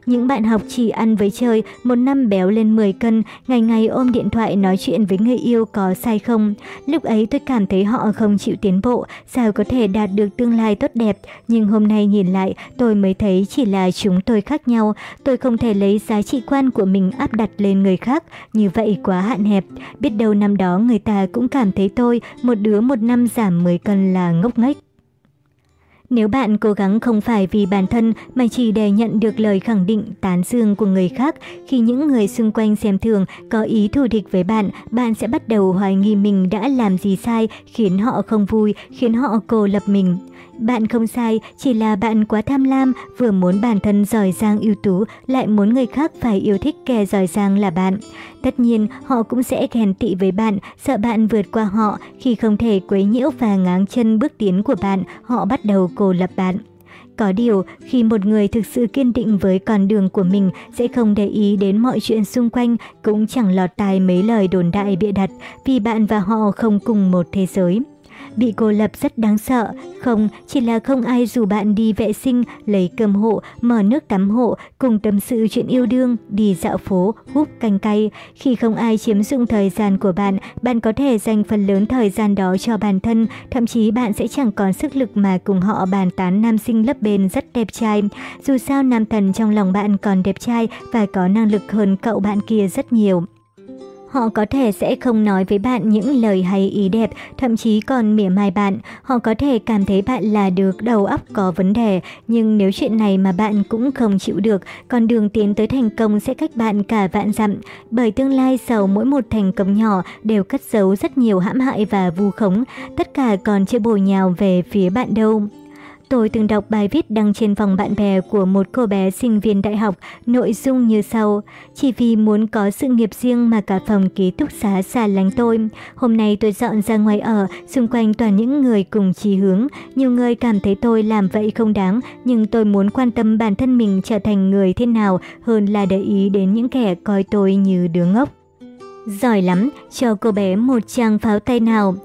Những bạn học chỉ ăn với chơi, một năm béo lên 10 cân, ngày ngày ôm điện thoại nói chuyện với người yêu có sai không? Lúc ấy tôi cảm thấy họ không chịu tiến bộ, sao có thể đạt được tương lai tốt đẹp. Nhưng hôm nay nhìn lại, tôi mới thấy chỉ là chúng tôi khác nhau. Tôi không thể lấy giá trị quan của mình áp đặt lên người khác, như vậy quá hạn hẹp. Biết đâu năm đó người ta cũng cảm thấy tôi, một đứa một năm giảm 10 cân là ngốc nghếch. Nếu bạn cố gắng không phải vì bản thân mà chỉ để nhận được lời khẳng định tán dương của người khác, khi những người xung quanh xem thường có ý thù địch với bạn, bạn sẽ bắt đầu hoài nghi mình đã làm gì sai khiến họ không vui, khiến họ cô lập mình. Bạn không sai, chỉ là bạn quá tham lam, vừa muốn bản thân giỏi giang ưu tú, lại muốn người khác phải yêu thích kẻ giỏi giang là bạn. Tất nhiên, họ cũng sẽ ghen tị với bạn, sợ bạn vượt qua họ, khi không thể quấy nhiễu và ngáng chân bước tiến của bạn, họ bắt đầu cô lập bạn. Có điều, khi một người thực sự kiên định với con đường của mình sẽ không để ý đến mọi chuyện xung quanh, cũng chẳng lọt tai mấy lời đồn đại bịa đặt, vì bạn và họ không cùng một thế giới. Bị cô lập rất đáng sợ, không, chỉ là không ai rủ bạn đi vệ sinh, lấy cơm hộ, mở nước tắm hộ, cùng tâm sự chuyện yêu đương, đi dạo phố, hút canh cay. Khi không ai chiếm dụng thời gian của bạn, bạn có thể dành phần lớn thời gian đó cho bản thân, thậm chí bạn sẽ chẳng còn sức lực mà cùng họ bàn tán nam sinh lớp bên rất đẹp trai. Dù sao nam thần trong lòng bạn còn đẹp trai và có năng lực hơn cậu bạn kia rất nhiều. Họ có thể sẽ không nói với bạn những lời hay ý đẹp, thậm chí còn mỉa mai bạn. Họ có thể cảm thấy bạn là được đầu óc có vấn đề, nhưng nếu chuyện này mà bạn cũng không chịu được, con đường tiến tới thành công sẽ cách bạn cả vạn dặm. Bởi tương lai sau mỗi một thành công nhỏ đều cất giấu rất nhiều hãm hại và vu khống, tất cả còn chưa bồi nhào về phía bạn đâu. Tôi từng đọc bài viết đăng trên vòng bạn bè của một cô bé sinh viên đại học, nội dung như sau. Chỉ vì muốn có sự nghiệp riêng mà cả phòng ký túc xá xa lánh tôi. Hôm nay tôi dọn ra ngoài ở, xung quanh toàn những người cùng chí hướng. Nhiều người cảm thấy tôi làm vậy không đáng, nhưng tôi muốn quan tâm bản thân mình trở thành người thế nào hơn là để ý đến những kẻ coi tôi như đứa ngốc. Giỏi lắm, cho cô bé một trang pháo tay nào.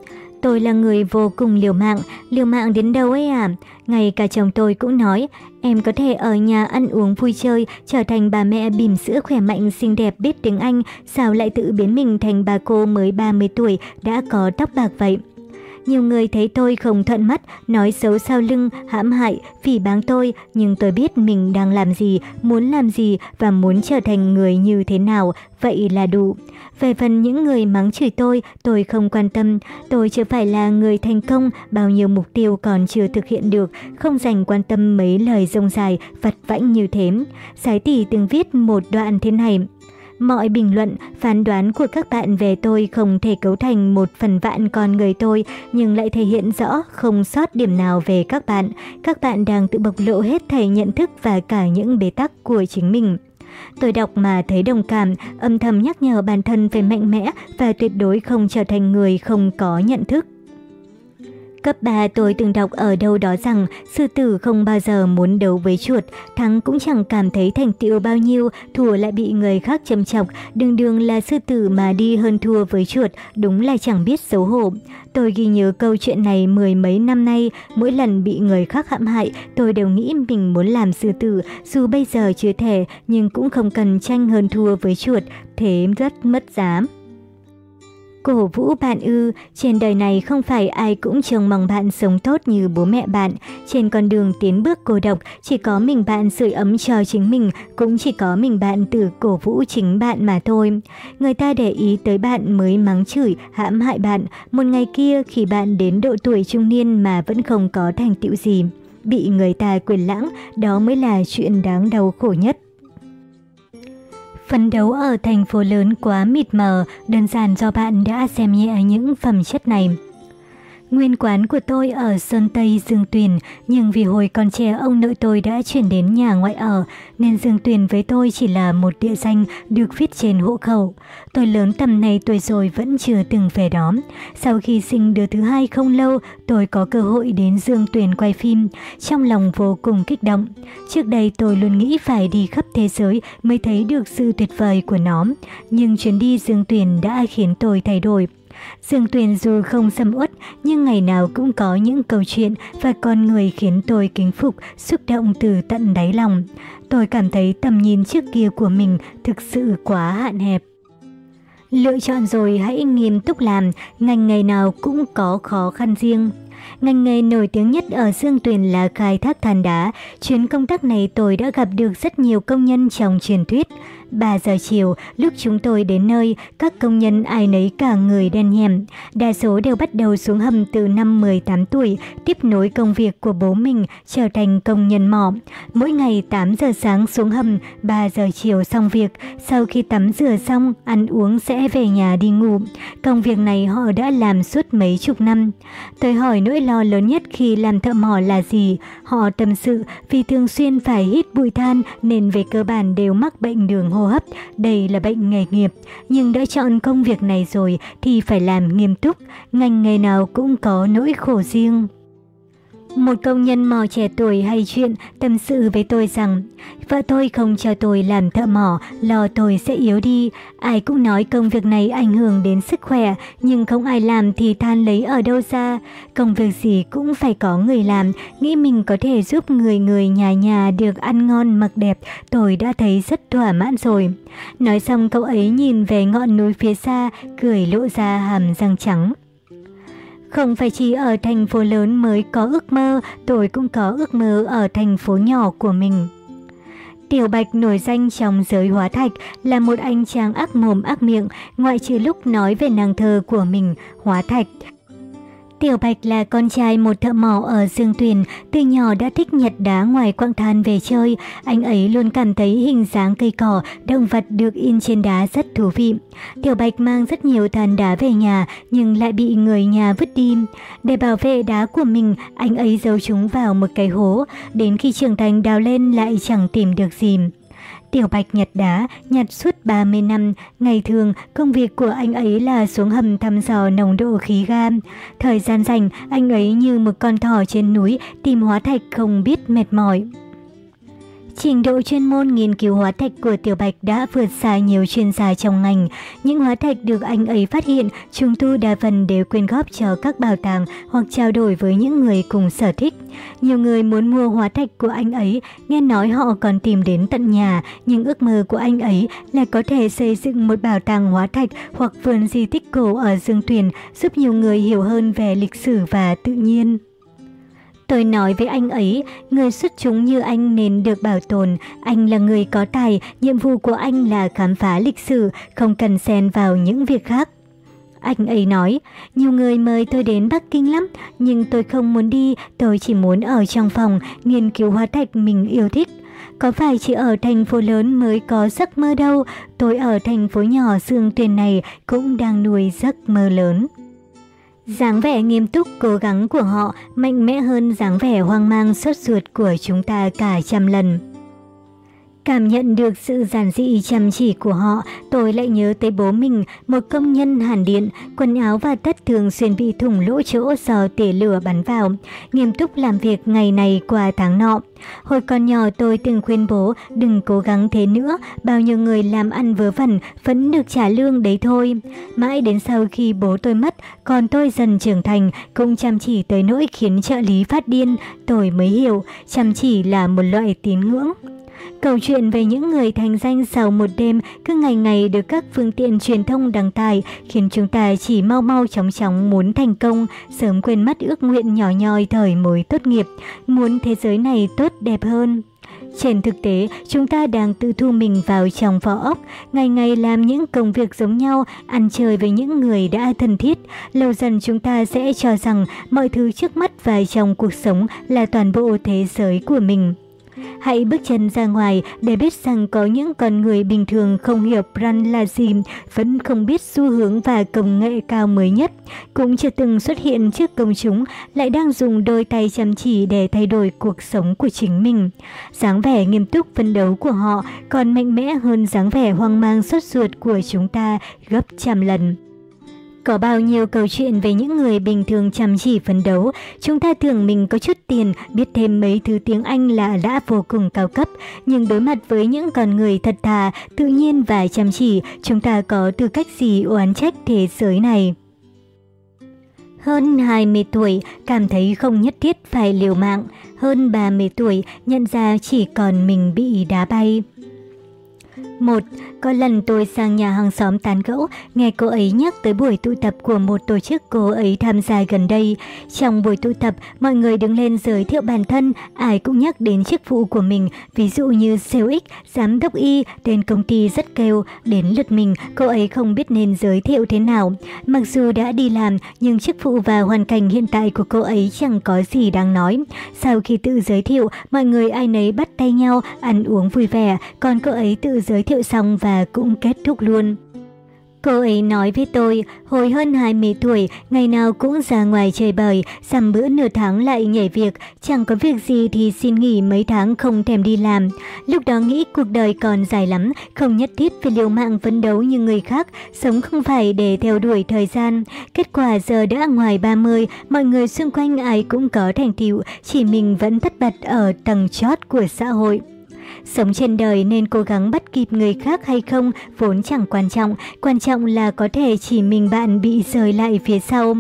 Tôi là người vô cùng liều mạng, liều mạng đến đâu ấy à? Ngay cả chồng tôi cũng nói, em có thể ở nhà ăn uống vui chơi, trở thành bà mẹ bỉm sữa khỏe mạnh xinh đẹp biết tiếng Anh, sao lại tự biến mình thành bà cô mới 30 tuổi đã có tóc bạc vậy? Nhiều người thấy tôi không thuận mắt, nói xấu sau lưng, hãm hại, phỉ báng tôi, nhưng tôi biết mình đang làm gì, muốn làm gì và muốn trở thành người như thế nào, vậy là đủ. Về phần những người mắng chửi tôi, tôi không quan tâm. Tôi chưa phải là người thành công, bao nhiêu mục tiêu còn chưa thực hiện được, không dành quan tâm mấy lời rông dài, vặt vãnh như thế. Sái tỷ từng viết một đoạn thế này. Mọi bình luận, phán đoán của các bạn về tôi không thể cấu thành một phần vạn con người tôi, nhưng lại thể hiện rõ không sót điểm nào về các bạn. Các bạn đang tự bộc lộ hết thảy nhận thức và cả những bế tắc của chính mình. Tôi đọc mà thấy đồng cảm, âm thầm nhắc nhở bản thân phải mạnh mẽ và tuyệt đối không trở thành người không có nhận thức. Cấp 3 tôi từng đọc ở đâu đó rằng sư tử không bao giờ muốn đấu với chuột, thắng cũng chẳng cảm thấy thành tựu bao nhiêu, thua lại bị người khác châm chọc, đường đường là sư tử mà đi hơn thua với chuột, đúng là chẳng biết xấu hổ. Tôi ghi nhớ câu chuyện này mười mấy năm nay, mỗi lần bị người khác hãm hại, tôi đều nghĩ mình muốn làm sư tử, dù bây giờ chưa thể, nhưng cũng không cần tranh hơn thua với chuột, thế rất mất giá. Cổ vũ bạn ư, trên đời này không phải ai cũng trông mong bạn sống tốt như bố mẹ bạn. Trên con đường tiến bước cô độc, chỉ có mình bạn sưởi ấm cho chính mình, cũng chỉ có mình bạn tự cổ vũ chính bạn mà thôi. Người ta để ý tới bạn mới mắng chửi, hãm hại bạn. Một ngày kia khi bạn đến độ tuổi trung niên mà vẫn không có thành tựu gì. Bị người ta quyền lãng, đó mới là chuyện đáng đau khổ nhất. Phấn đấu ở thành phố lớn quá mịt mờ, đơn giản do bạn đã xem nhẹ những phẩm chất này. Nguyên quán của tôi ở Sơn Tây Dương Tuyền, nhưng vì hồi còn trẻ ông nội tôi đã chuyển đến nhà ngoại ở, nên Dương Tuyền với tôi chỉ là một địa danh được viết trên hộ khẩu. Tôi lớn tầm này tuổi rồi vẫn chưa từng về đó. Sau khi sinh đứa thứ hai không lâu, tôi có cơ hội đến Dương Tuyền quay phim, trong lòng vô cùng kích động. Trước đây tôi luôn nghĩ phải đi khắp thế giới mới thấy được sự tuyệt vời của nó, nhưng chuyến đi Dương Tuyền đã khiến tôi thay đổi. Dương Tuyền dù không xâm uất, nhưng ngày nào cũng có những câu chuyện và con người khiến tôi kính phục, xúc động từ tận đáy lòng. Tôi cảm thấy tầm nhìn trước kia của mình thực sự quá hạn hẹp. Lựa chọn rồi hãy nghiêm túc làm, ngành nghề nào cũng có khó khăn riêng. Ngành nghề nổi tiếng nhất ở Dương Tuyền là khai thác than đá. Chuyến công tác này tôi đã gặp được rất nhiều công nhân trong truyền thuyết. 3 giờ chiều, lúc chúng tôi đến nơi, các công nhân ai nấy cả người đen nhèm. Đa số đều bắt đầu xuống hầm từ năm 18 tuổi, tiếp nối công việc của bố mình, trở thành công nhân mỏ. Mỗi ngày 8 giờ sáng xuống hầm, 3 giờ chiều xong việc. Sau khi tắm rửa xong, ăn uống sẽ về nhà đi ngủ. Công việc này họ đã làm suốt mấy chục năm. Tôi hỏi nỗi lo lớn nhất khi làm thợ mỏ là gì? Họ tâm sự vì thường xuyên phải hít bụi than nên về cơ bản đều mắc bệnh đường hô hấp. Đây là bệnh nghề nghiệp, nhưng đã chọn công việc này rồi thì phải làm nghiêm túc. Ngành nghề nào cũng có nỗi khổ riêng. Một công nhân mò trẻ tuổi hay chuyện tâm sự với tôi rằng vợ tôi không cho tôi làm thợ mỏ, lo tôi sẽ yếu đi. Ai cũng nói công việc này ảnh hưởng đến sức khỏe, nhưng không ai làm thì than lấy ở đâu ra. Công việc gì cũng phải có người làm, nghĩ mình có thể giúp người người nhà nhà được ăn ngon mặc đẹp, tôi đã thấy rất thỏa mãn rồi. Nói xong cậu ấy nhìn về ngọn núi phía xa, cười lộ ra hàm răng trắng. Không phải chỉ ở thành phố lớn mới có ước mơ, tôi cũng có ước mơ ở thành phố nhỏ của mình. Tiểu Bạch nổi danh trong giới hóa thạch là một anh chàng ác mồm ác miệng, ngoại trừ lúc nói về nàng thơ của mình, hóa thạch. Tiểu Bạch là con trai một thợ mỏ ở Dương Tuyền, từ nhỏ đã thích nhặt đá ngoài quặng than về chơi. Anh ấy luôn cảm thấy hình dáng cây cỏ, động vật được in trên đá rất thú vị. Tiểu Bạch mang rất nhiều than đá về nhà, nhưng lại bị người nhà vứt đi. Để bảo vệ đá của mình, anh ấy giấu chúng vào một cái hố. Đến khi trưởng thành đào lên lại chẳng tìm được gì. Tiểu Bạch nhặt đá, nhặt suốt 30 năm. Ngày thường, công việc của anh ấy là xuống hầm thăm dò nồng độ khí ga. Thời gian rảnh, anh ấy như một con thỏ trên núi, tìm hóa thạch không biết mệt mỏi. Trình độ chuyên môn nghiên cứu hóa thạch của Tiểu Bạch đã vượt xa nhiều chuyên gia trong ngành. Những hóa thạch được anh ấy phát hiện, chúng tu đa phần đều quyên góp cho các bảo tàng hoặc trao đổi với những người cùng sở thích. Nhiều người muốn mua hóa thạch của anh ấy, nghe nói họ còn tìm đến tận nhà, nhưng ước mơ của anh ấy là có thể xây dựng một bảo tàng hóa thạch hoặc vườn di tích cổ ở Dương Tuyền, giúp nhiều người hiểu hơn về lịch sử và tự nhiên. Tôi nói với anh ấy, người xuất chúng như anh nên được bảo tồn. Anh là người có tài, nhiệm vụ của anh là khám phá lịch sử, không cần xen vào những việc khác. Anh ấy nói, nhiều người mời tôi đến Bắc Kinh lắm, nhưng tôi không muốn đi, tôi chỉ muốn ở trong phòng, nghiên cứu hóa thạch mình yêu thích. Có phải chỉ ở thành phố lớn mới có giấc mơ đâu, tôi ở thành phố nhỏ xương Tuyền này cũng đang nuôi giấc mơ lớn dáng vẻ nghiêm túc, cố gắng của họ mạnh mẽ hơn dáng vẻ hoang mang, sốt ruột của chúng ta cả trăm lần. Cảm nhận được sự giản dị chăm chỉ của họ, tôi lại nhớ tới bố mình, một công nhân hàn điện, quần áo và tất thường xuyên bị thủng lỗ chỗ do tỉa lửa bắn vào, nghiêm túc làm việc ngày này qua tháng nọ. Hồi còn nhỏ tôi từng khuyên bố đừng cố gắng thế nữa, bao nhiêu người làm ăn vớ vẩn vẫn được trả lương đấy thôi. Mãi đến sau khi bố tôi mất, còn tôi dần trưởng thành, cũng chăm chỉ tới nỗi khiến trợ lý phát điên, tôi mới hiểu chăm chỉ là một loại tín ngưỡng. Câu chuyện về những người thành danh sau một đêm cứ ngày ngày được các phương tiện truyền thông đăng tải khiến chúng ta chỉ mau mau chóng chóng muốn thành công, sớm quên mất ước nguyện nhỏ nhoi thời mới tốt nghiệp, muốn thế giới này tốt đẹp hơn. Trên thực tế, chúng ta đang tự thu mình vào trong vỏ ốc, ngày ngày làm những công việc giống nhau, ăn chơi với những người đã thân thiết. Lâu dần chúng ta sẽ cho rằng mọi thứ trước mắt và trong cuộc sống là toàn bộ thế giới của mình. Hãy bước chân ra ngoài để biết rằng có những con người bình thường không hiểu brand là gì, vẫn không biết xu hướng và công nghệ cao mới nhất, cũng chưa từng xuất hiện trước công chúng, lại đang dùng đôi tay chăm chỉ để thay đổi cuộc sống của chính mình. dáng vẻ nghiêm túc phấn đấu của họ còn mạnh mẽ hơn dáng vẻ hoang mang sốt ruột của chúng ta gấp trăm lần. Có bao nhiêu câu chuyện về những người bình thường chăm chỉ phấn đấu, chúng ta tưởng mình có chút tiền, biết thêm mấy thứ tiếng Anh là đã vô cùng cao cấp, nhưng đối mặt với những con người thật thà, tự nhiên và chăm chỉ, chúng ta có tư cách gì oán trách thế giới này? Hơn 20 tuổi, cảm thấy không nhất thiết phải liều mạng. Hơn 30 tuổi, nhận ra chỉ còn mình bị đá bay. Một, có lần tôi sang nhà hàng xóm tán gẫu, nghe cô ấy nhắc tới buổi tụ tập của một tổ chức cô ấy tham gia gần đây. Trong buổi tụ tập, mọi người đứng lên giới thiệu bản thân, ai cũng nhắc đến chức vụ của mình, ví dụ như sale X, giám đốc Y, tên công ty rất kêu. Đến lượt mình, cô ấy không biết nên giới thiệu thế nào. Mặc dù đã đi làm, nhưng chức vụ và hoàn cảnh hiện tại của cô ấy chẳng có gì đáng nói. Sau khi tự giới thiệu, mọi người ai nấy bắt tay nhau, ăn uống vui vẻ, còn cô ấy tự giới thiệu xong và cũng kết thúc luôn. Cô ấy nói với tôi, hồi hơn 20 tuổi, ngày nào cũng ra ngoài chơi bời, xăm bữa nửa tháng lại nhảy việc, chẳng có việc gì thì xin nghỉ mấy tháng không thèm đi làm. Lúc đó nghĩ cuộc đời còn dài lắm, không nhất thiết phải liều mạng phấn đấu như người khác, sống không phải để theo đuổi thời gian. Kết quả giờ đã ngoài 30, mọi người xung quanh ai cũng có thành tựu, chỉ mình vẫn thất bật ở tầng chót của xã hội. Sống trên đời nên cố gắng bắt kịp người khác hay không vốn chẳng quan trọng, quan trọng là có thể chỉ mình bạn bị rời lại phía sau.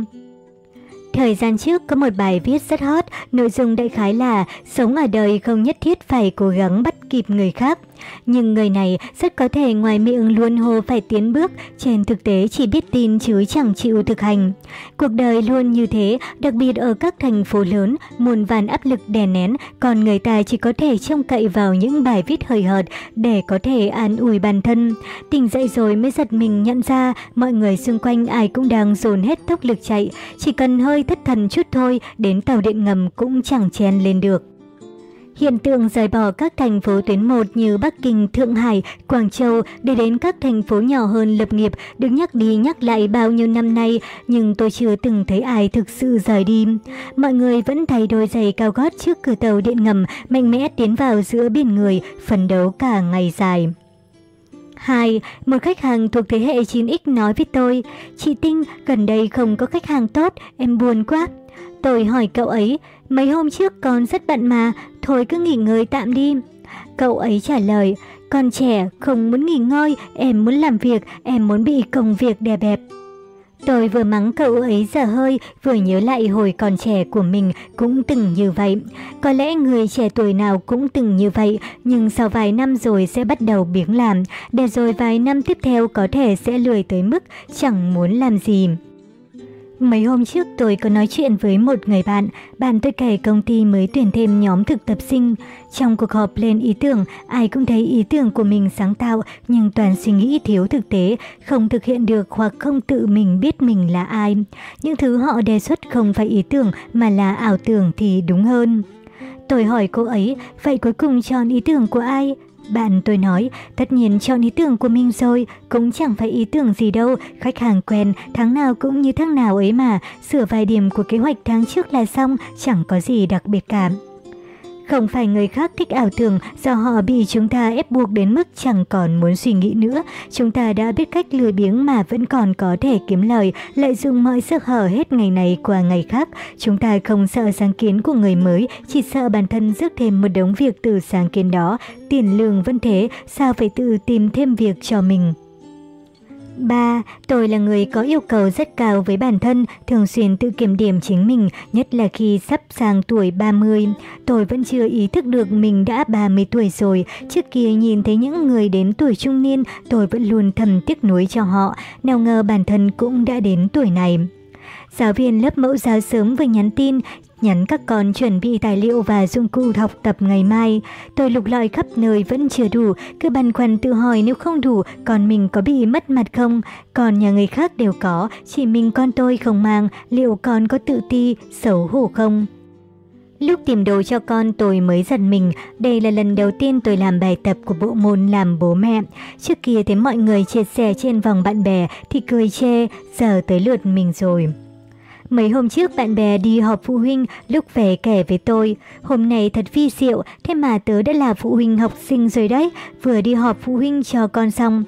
Thời gian trước có một bài viết rất hot, nội dung đại khái là sống ở đời không nhất thiết phải cố gắng bắt kịp người khác. Nhưng người này rất có thể ngoài miệng luôn hô phải tiến bước, trên thực tế chỉ biết tin chứ chẳng chịu thực hành. Cuộc đời luôn như thế, đặc biệt ở các thành phố lớn, muôn vàn áp lực đè nén, còn người ta chỉ có thể trông cậy vào những bài viết hời hợt để có thể an ủi bản thân. Tỉnh dậy rồi mới giật mình nhận ra mọi người xung quanh ai cũng đang dồn hết tốc lực chạy, chỉ cần hơi thất thần chút thôi, đến tàu điện ngầm cũng chẳng chen lên được. Hiện tượng rời bỏ các thành phố tuyến 1 như Bắc Kinh, Thượng Hải, Quảng Châu để đến các thành phố nhỏ hơn lập nghiệp được nhắc đi nhắc lại bao nhiêu năm nay, nhưng tôi chưa từng thấy ai thực sự rời đi. Mọi người vẫn thay đôi giày cao gót trước cửa tàu điện ngầm, mạnh mẽ tiến vào giữa biển người, phấn đấu cả ngày dài. 2. Một khách hàng thuộc thế hệ 9X nói với tôi, Chị Tinh, gần đây không có khách hàng tốt, em buồn quá. Tôi hỏi cậu ấy, mấy hôm trước con rất bận mà, thôi cứ nghỉ ngơi tạm đi. Cậu ấy trả lời, con trẻ, không muốn nghỉ ngơi, em muốn làm việc, em muốn bị công việc đè bẹp. Tôi vừa mắng cậu ấy dở hơi, vừa nhớ lại hồi còn trẻ của mình cũng từng như vậy. Có lẽ người trẻ tuổi nào cũng từng như vậy, nhưng sau vài năm rồi sẽ bắt đầu biếng làm, để rồi vài năm tiếp theo có thể sẽ lười tới mức chẳng muốn làm gì. Mấy hôm trước tôi có nói chuyện với một người bạn, bạn tôi kể công ty mới tuyển thêm nhóm thực tập sinh. Trong cuộc họp lên ý tưởng, ai cũng thấy ý tưởng của mình sáng tạo nhưng toàn suy nghĩ thiếu thực tế, không thực hiện được hoặc không tự mình biết mình là ai. Những thứ họ đề xuất không phải ý tưởng mà là ảo tưởng thì đúng hơn. Tôi hỏi cô ấy, vậy cuối cùng chọn ý tưởng của ai? Bạn tôi nói, tất nhiên chọn ý tưởng của mình rồi, cũng chẳng phải ý tưởng gì đâu, khách hàng quen, tháng nào cũng như tháng nào ấy mà, sửa vài điểm của kế hoạch tháng trước là xong, chẳng có gì đặc biệt cả. Không phải người khác thích ảo tưởng do họ bị chúng ta ép buộc đến mức chẳng còn muốn suy nghĩ nữa. Chúng ta đã biết cách lười biếng mà vẫn còn có thể kiếm lời, lợi dụng mọi sơ hở hết ngày này qua ngày khác. Chúng ta không sợ sáng kiến của người mới, chỉ sợ bản thân rước thêm một đống việc từ sáng kiến đó. Tiền lương vẫn thế, sao phải tự tìm thêm việc cho mình. 3. Tôi là người có yêu cầu rất cao với bản thân, thường xuyên tự kiểm điểm chính mình, nhất là khi sắp sang tuổi 30. Tôi vẫn chưa ý thức được mình đã 30 tuổi rồi. Trước kia nhìn thấy những người đến tuổi trung niên, tôi vẫn luôn thầm tiếc nuối cho họ. Nào ngờ bản thân cũng đã đến tuổi này. Giáo viên lớp mẫu giáo sớm vừa nhắn tin, nhắn các con chuẩn bị tài liệu và dụng cụ học tập ngày mai. Tôi lục lọi khắp nơi vẫn chưa đủ, cứ băn khoăn tự hỏi nếu không đủ, con mình có bị mất mặt không? Còn nhà người khác đều có, chỉ mình con tôi không mang, liệu con có tự ti, xấu hổ không? Lúc tìm đồ cho con tôi mới giật mình, đây là lần đầu tiên tôi làm bài tập của bộ môn làm bố mẹ. Trước kia thấy mọi người chia sẻ trên vòng bạn bè thì cười chê, giờ tới lượt mình rồi. Mấy hôm trước bạn bè đi họp phụ huynh, lúc về kể với tôi, hôm nay thật phi diệu, thế mà tớ đã là phụ huynh học sinh rồi đấy, vừa đi họp phụ huynh cho con xong.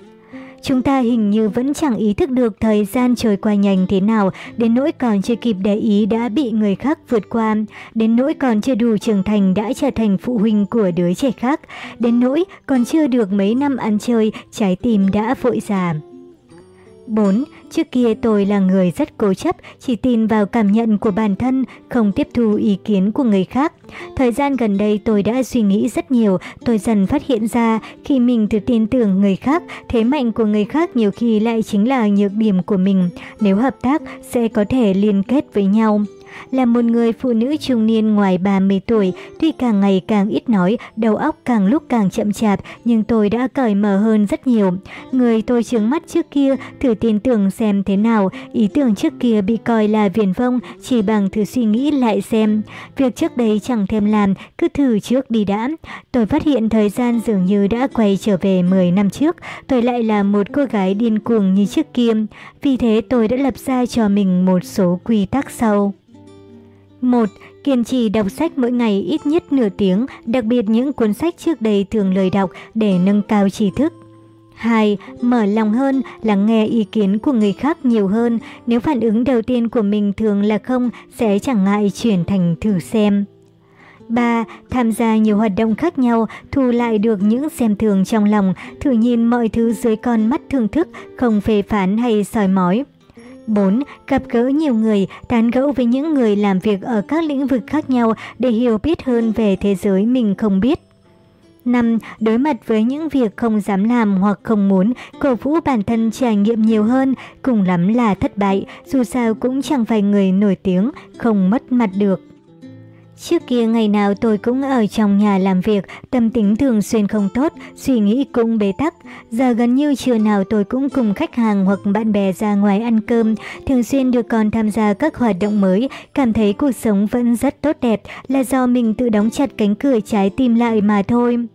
Chúng ta hình như vẫn chẳng ý thức được thời gian trôi qua nhanh thế nào, đến nỗi còn chưa kịp để ý đã bị người khác vượt qua, đến nỗi còn chưa đủ trưởng thành đã trở thành phụ huynh của đứa trẻ khác, đến nỗi còn chưa được mấy năm ăn chơi, trái tim đã vội giảm 4. Trước kia tôi là người rất cố chấp, chỉ tin vào cảm nhận của bản thân, không tiếp thu ý kiến của người khác. Thời gian gần đây tôi đã suy nghĩ rất nhiều, tôi dần phát hiện ra khi mình tự tin tưởng người khác, thế mạnh của người khác nhiều khi lại chính là nhược điểm của mình. Nếu hợp tác sẽ có thể liên kết với nhau. Là một người phụ nữ trung niên ngoài 30 tuổi, tuy càng ngày càng ít nói, đầu óc càng lúc càng chậm chạp, nhưng tôi đã cởi mở hơn rất nhiều. Người tôi trướng mắt trước kia, thử tin tưởng xem thế nào, ý tưởng trước kia bị coi là viển vông, chỉ bằng thử suy nghĩ lại xem. Việc trước đây chẳng thèm làm, cứ thử trước đi đã. Tôi phát hiện thời gian dường như đã quay trở về 10 năm trước, tôi lại là một cô gái điên cuồng như trước kia. Vì thế tôi đã lập ra cho mình một số quy tắc sau. 1. Kiên trì đọc sách mỗi ngày ít nhất nửa tiếng, đặc biệt những cuốn sách trước đây thường lời đọc để nâng cao trí thức. 2. Mở lòng hơn, lắng nghe ý kiến của người khác nhiều hơn. Nếu phản ứng đầu tiên của mình thường là không, sẽ chẳng ngại chuyển thành thử xem. 3. Tham gia nhiều hoạt động khác nhau, thu lại được những xem thường trong lòng, thử nhìn mọi thứ dưới con mắt thưởng thức, không phê phán hay soi mói. 4. Gặp gỡ nhiều người, tán gẫu với những người làm việc ở các lĩnh vực khác nhau để hiểu biết hơn về thế giới mình không biết. 5. Đối mặt với những việc không dám làm hoặc không muốn, cổ vũ bản thân trải nghiệm nhiều hơn, cùng lắm là thất bại, dù sao cũng chẳng phải người nổi tiếng, không mất mặt được. Trước kia ngày nào tôi cũng ở trong nhà làm việc, tâm tính thường xuyên không tốt, suy nghĩ cũng bế tắc. Giờ gần như trưa nào tôi cũng cùng khách hàng hoặc bạn bè ra ngoài ăn cơm, thường xuyên được con tham gia các hoạt động mới, cảm thấy cuộc sống vẫn rất tốt đẹp, là do mình tự đóng chặt cánh cửa trái tim lại mà thôi.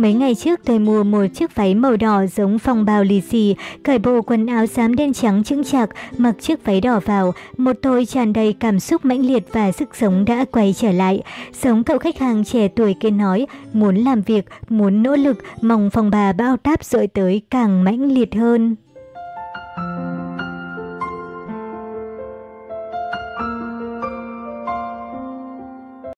Mấy ngày trước tôi mua một chiếc váy màu đỏ giống phong bao lì xì, cởi bộ quần áo xám đen trắng chững chạc, mặc chiếc váy đỏ vào. Một tôi tràn đầy cảm xúc mãnh liệt và sức sống đã quay trở lại. Sống cậu khách hàng trẻ tuổi kia nói, muốn làm việc, muốn nỗ lực, mong phong bà bao táp dội tới càng mãnh liệt hơn.